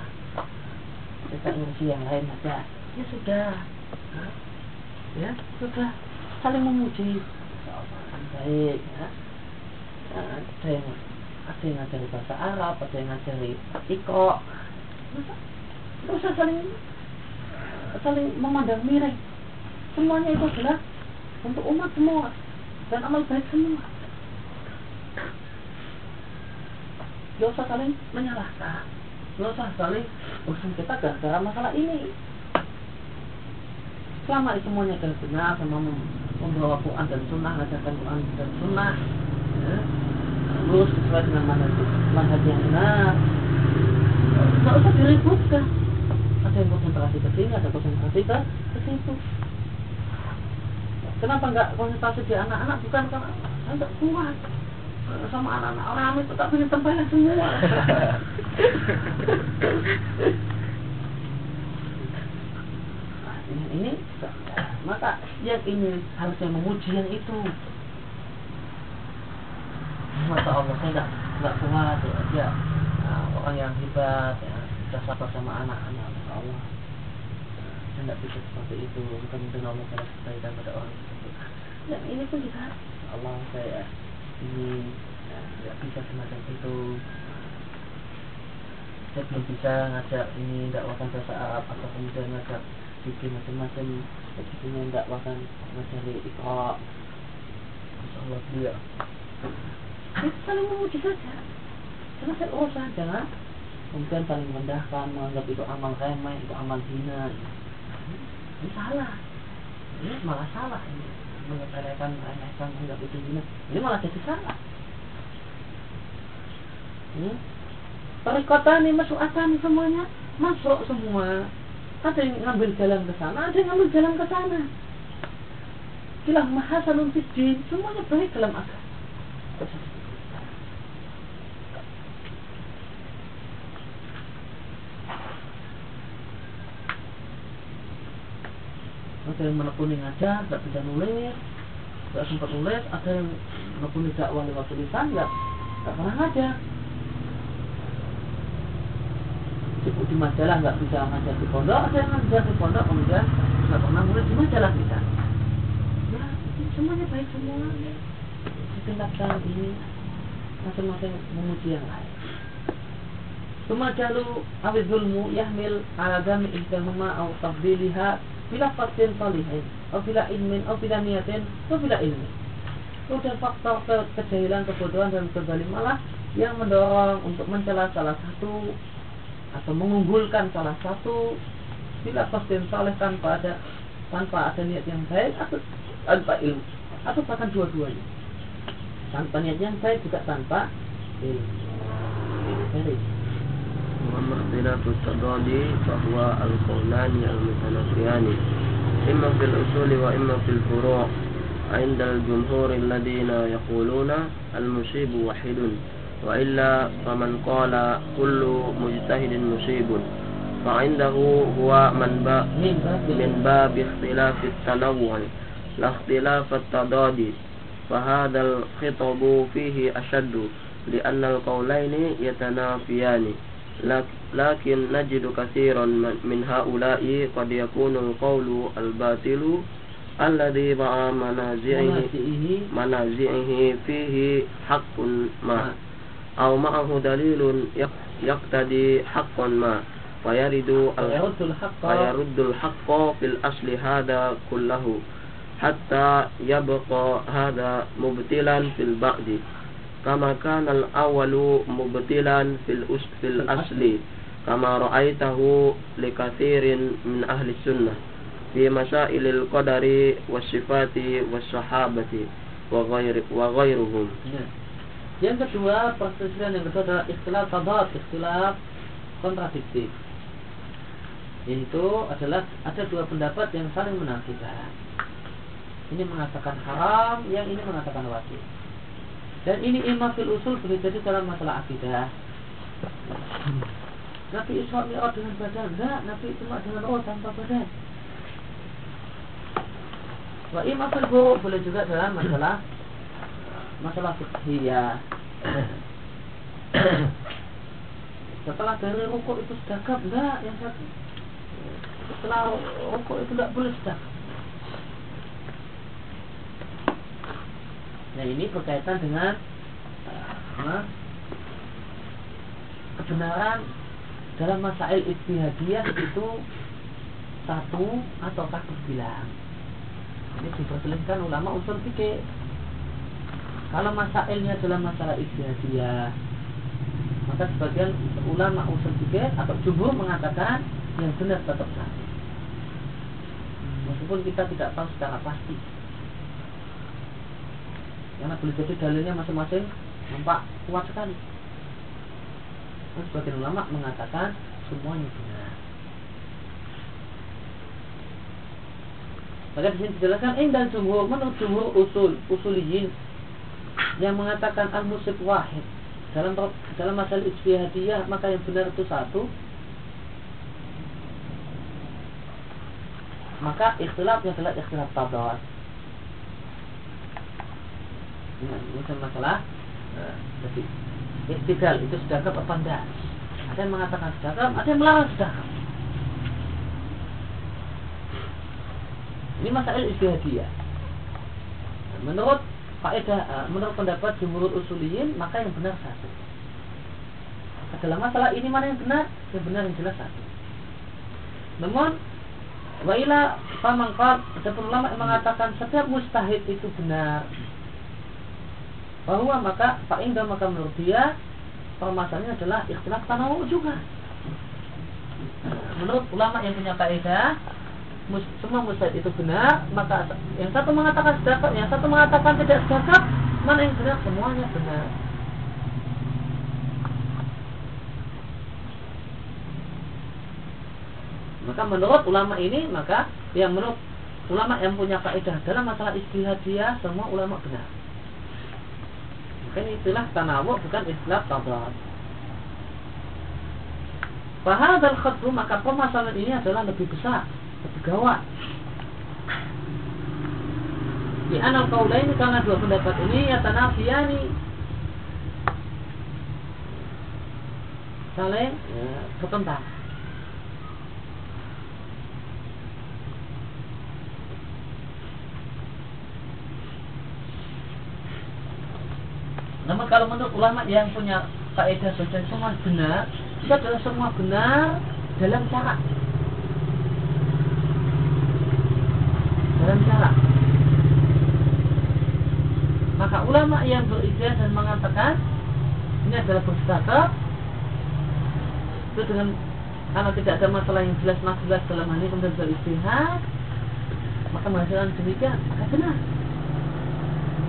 [SPEAKER 1] kita ngurusi yang lain aja ya sudah. Ya sudah. Saling memuji. Baik ya. ada yang ada yang ngajari bahasa Arab ada yang ngajari iko usah saling saling memandang miring. Semuanya itu adalah untuk umat semua. Dan amal baik semua. Gak usah saling menyalahkan. Gak usah saling urusan kita gara-gara masalah ini. Selama itu semuanya adalah benar Sama membawa Quran dan Sunnah Ngajarkan Quran dan Sunnah ya. Terus sesuai dengan manhaj yang benar. Gak usah diributkan. Ada yang konsentrasi ke sini Ada konsentrasi ke situ Kenapa nggak konsentrasi di anak-anak? Bukan karena saya kuat. Sama anak-anak orang itu tak punya tempatnya semua. Nah, ini, maka yang ini harusnya memuji yang itu. Masa Allah saya nggak nggak kuat ya dia nah, orang yang hebat ya bisa sabar sama anak-anak Allah. Saya tidak bisa seperti itu. Kemudian Allah saya sampaikan pada orang yang ini pun juga. Allah saya ini ya, nggak bisa semacam itu. Saya belum bisa ngajak ini dakwakan bahasa Arab atau kemudian ngajak bikin macam-macam. Begini dakwakan ngajari ikra Insya Allah dia itu saling memuji saja selesai urusan jangan kemudian saling mendahkan menganggap itu amal remeh itu amal hina. Ini salah. Ini malah salah ini menyepelekan meremehkan menganggap itu hina ini malah jadi salah. Hmm? Tarikota nih masuk nih semuanya. Masuk semua. Ada yang ngambil jalan ke sana ada yang ngambil jalan ke sana. Kilah mahasanun fiddin semuanya baik dalam agama ada yang menekuni ngajar, tidak bisa nulis, tidak sempat nulis, ada yang menekuni dakwah lewat tulisan, ya tidak pernah ngajar. Cukup di majalah nggak bisa ngajar di pondok, ada yang ngajar di pondok, kemudian nggak pernah nulis di majalah bisa. Ya, semuanya baik semua. Ditingkatkan ini masing-masing memuji yang lain. Sumajalu awid zulmu yahmil ala dami ihdahuma au tabdiliha bila fatin salihin atau bila ilmin atau bila niatin atau bila ilmi. Kemudian faktor ke kejahilan kebodohan dan kezalimalah yang mendorong untuk mencela salah satu atau mengunggulkan salah satu. Bila fatin salih tanpa ada tanpa ada niat yang baik atau tanpa ilmu atau bahkan dua-duanya. Tanpa niat yang baik juga tanpa ilmu
[SPEAKER 3] وأما اختلاف التضاد فهو القولان المتنافيان إما في الأصول وإما في الفروع. عند الجمهور الذين يقولون المصيب واحد وإلا فمن قال كل مجتهد مصيب فعنده هو من باب من باب اختلاف التنوع لا اختلاف التضاد. فهذا الخطب فيه أشد لأن القولين يتنافيان. لكن نجد كثيرا من هؤلاء قد يكون القول الباطل الذي مع منازعه منازعه فيه حق ما أو معه دليل يقتضي حق ما فيرد فيرد الحق في الأصل هذا كله حتى يبقى هذا مبتلا في البعد kama kana al-awwalu mubtilan fil us fil asli kama ra'aitahu likathirin min ahli sunnah fi masailil qadari was-sifati was-sahabati wa ghairi wa ghairuhum.
[SPEAKER 1] Ya. Yang kedua, perselisihan yang kedua adalah istilah tabat, istilah kontradiktif. Yaitu adalah ada dua pendapat yang saling menafikan. Ini mengatakan haram, yang ini mengatakan wajib. Dan ini imam fil usul boleh jadi dalam masalah akidah. Nabi Isra Mi'raj dengan badan Enggak, Nabi cuma dengan roh tanpa badan Wa imam fil buruk boleh juga dalam masalah Masalah fikhiyah Setelah dari rukuk itu sedekap Enggak, yang satu setelah rokok itu tidak boleh sedekah. Nah ini berkaitan dengan uh, kebenaran dalam masail istihadiyah itu satu atau takut bilang. Ini diperselisihkan ulama usul fikih. Kalau masailnya dalam masalah istihadiyah, maka sebagian ulama usul fikih atau jumhur mengatakan yang benar tetap satu. Meskipun kita tidak tahu secara pasti. Karena boleh jadi dalilnya masing-masing nampak kuat sekali. Dan sebagian ulama mengatakan semuanya benar. Maka di sini dijelaskan dan jumhur menurut jumhur usul usuliyin yang mengatakan al musib wahid dalam dalam masalah ijtihadiyah maka yang benar itu satu maka ikhtilafnya adalah ikhtilaf tabat nah, ini kan masalah uh, itu sudah apa enggak ada yang mengatakan sedekap ada yang melarang sedekap Ini masalah ijtihadiyah. Menurut faedah eh, menurut pendapat jumhur usuliyin maka yang benar satu. Dalam masalah ini mana yang benar? Yang benar yang jelas satu. Namun Waila pamangkal ada ulama yang mengatakan setiap mustahid itu benar bahwa maka Pak Indah maka menurut dia permasalahannya adalah ikhtilaf tanawu juga menurut ulama yang punya mus, semua mustahil itu benar, maka yang satu mengatakan sedapat, yang satu mengatakan tidak sedapat, mana yang benar? Semuanya benar. Maka menurut ulama ini, maka yang menurut ulama yang punya kaidah dalam masalah istihadiyah, semua ulama benar. Ini istilah tanawuk bukan istilah tabat. Fahadal khadru maka permasalahan ini adalah lebih besar gawat. Di anal ini karena dua pendapat ini ya tanafiyani. Saling ya, bertentang Namun kalau menurut ulama yang punya kaidah saja semua benar, itu adalah semua benar dalam cara. Dalam cara. Maka ulama yang berijaz dan mengatakan ini adalah bersepakat itu dengan karena tidak ada masalah yang jelas mas jelas dalam hal ini kemudian beristihad maka menghasilkan demikian maka benar.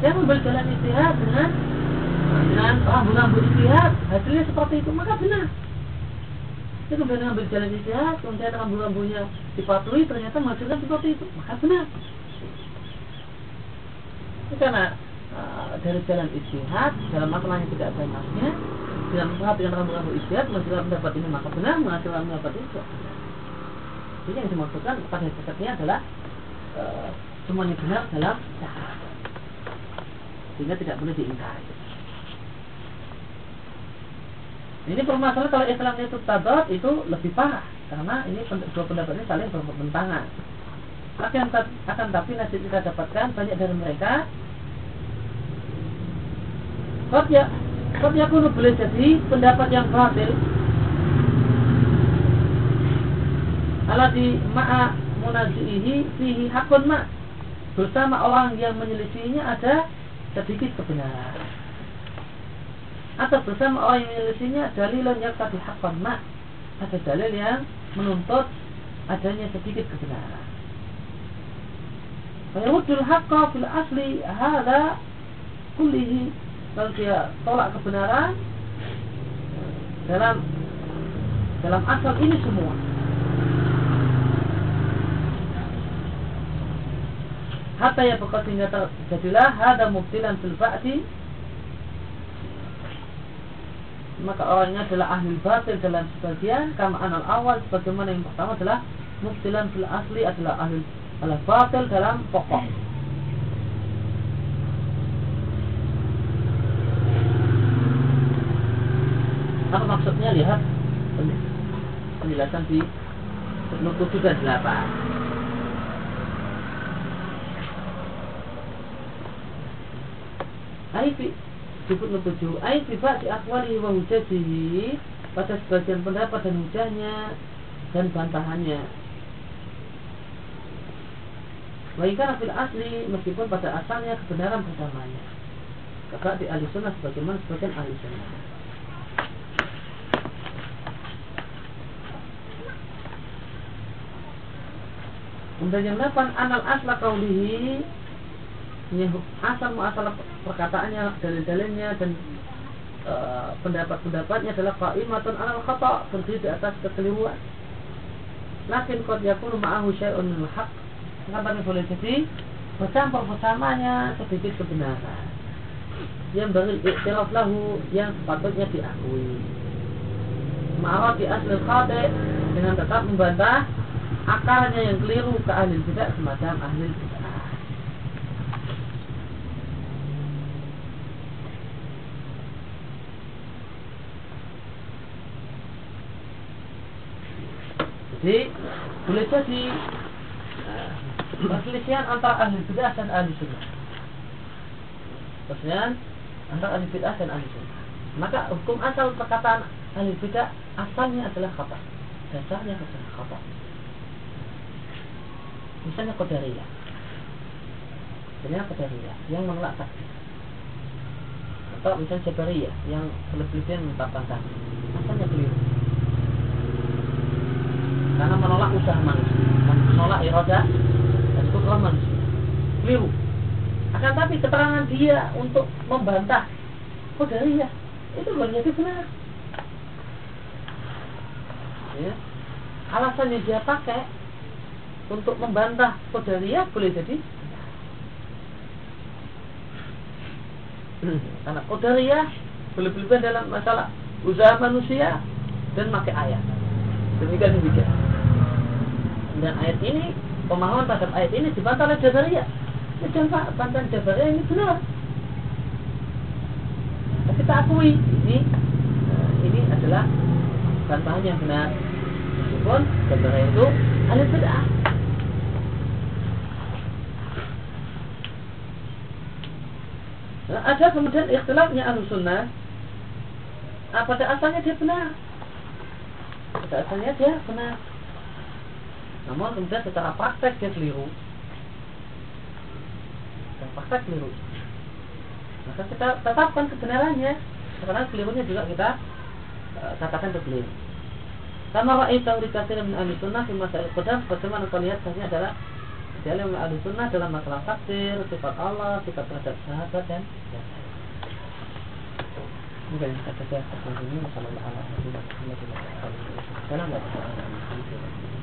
[SPEAKER 1] Saya memberi jalan istihad dengan dengan rambu-rambu istihad hasilnya seperti itu maka benar. Itu kemudian ambil jalan istihad kemudian rambu-rambunya dipatuhi ternyata menghasilkan seperti itu maka benar. Itu karena uh, dari jalan istihad dalam masalah tidak ada masnya dengan memperhatikan rambu-rambu istihad menghasilkan pendapat ini maka benar menghasilkan pendapat itu. Jadi yang dimaksudkan pada hakikatnya adalah uh, semuanya benar dalam cara. Sehingga tidak boleh diingkari ini permasalahan kalau Islam itu tabat itu lebih parah karena ini dua pendapat ini saling bertentangan. Akan, akan tapi nasib kita dapatkan banyak dari mereka Kot ya, kot ya boleh jadi pendapat yang batil. di ma'a munazihi fihi hakun ma. Bersama orang yang menyelisihinya ada sedikit kebenaran atau bersama orang yang menyelisihinya dalilun tadi hakon. Mak ada dalil yang menuntut adanya sedikit kebenaran. Fayawudul haqqa fil asli hada kullihi. Lalu dia tolak kebenaran Dalam Dalam asal ini semua. Hatta ya bekas hingga terjadilah Hada mubtilan fil ba'di maka orangnya adalah ahli batil dalam sebagian kama anal awal sebagaimana yang pertama adalah muftilan fil asli adalah ahli adalah batil dalam pokok. Apa maksudnya? Lihat. Penjelasan di footnote 7 dan 8 Aifi disebut tujuh. Aifi di akwali wa hujajihi pada sebagian pendapat dan hujahnya dan bantahannya. Baikkan fil asli meskipun pada asalnya kebenaran pertamanya. Kakak di ahli sunnah sebagaimana sebagian ahli sunnah. Kemudian yang delapan anal asla kaulihi asal muasal perkataannya dalil-dalilnya dan uh, pendapat-pendapatnya adalah qaimatun alal khata berdiri di atas kekeliruan. Lakin qad yakunu ma'ahu syai'un min haq. Tapi boleh jadi bercampur bersamanya sedikit kebenaran. Yang beri iktiraf lahu yang sepatutnya diakui. Ma'arad di asli khati dengan tetap membantah akarnya yang keliru ke ahli tidak semacam ahli tidak Jadi boleh jadi eh, perselisihan antara ahli bidah dan ahli sunnah. Perselisihan antara ahli bidah dan ahli sunnah. Maka hukum asal perkataan ahli bidah asalnya adalah kata. Dasarnya adalah kata. Misalnya Qadariyah. Misalnya Qadariyah yang menolak takdir. Atau misalnya Jabariyah yang berlebihan menetapkan takdir. Asalnya keliru karena menolak usaha manusia menolak iroda dan kudrah manusia keliru. Akan tapi keterangan dia untuk membantah Qadariyah itu boleh jadi benar. Ya. alasannya dia pakai untuk membantah Qadariyah boleh jadi. Karena Qadariyah berlebihan dalam masalah usaha manusia dan pakai ayat. Demikian demikian dan ayat ini pemahaman terhadap ayat ini dibantah oleh Jabariyah. Dan bantahan Jabariyah ini benar. Kita akui ini eh, ini adalah bantahan yang benar. Meskipun Jabariyah itu ada beda Nah, ada kemudian ikhtilafnya ahlu sunnah. Nah, pada asalnya dia benar. Pada asalnya dia benar namun kemudian secara praktek dia keliru dan praktek keliru maka kita tetapkan kebenarannya karena kelirunya juga kita uh, katakan keliru sama ra'i tahu dikasih min ahli sunnah di masalah qadar bagaimana kau lihat saja adalah dalam ahli sunnah dalam masalah takdir sifat Allah sifat terhadap sahabat dan Mungkin kata saya ini masalah Allah Salam Kemudian,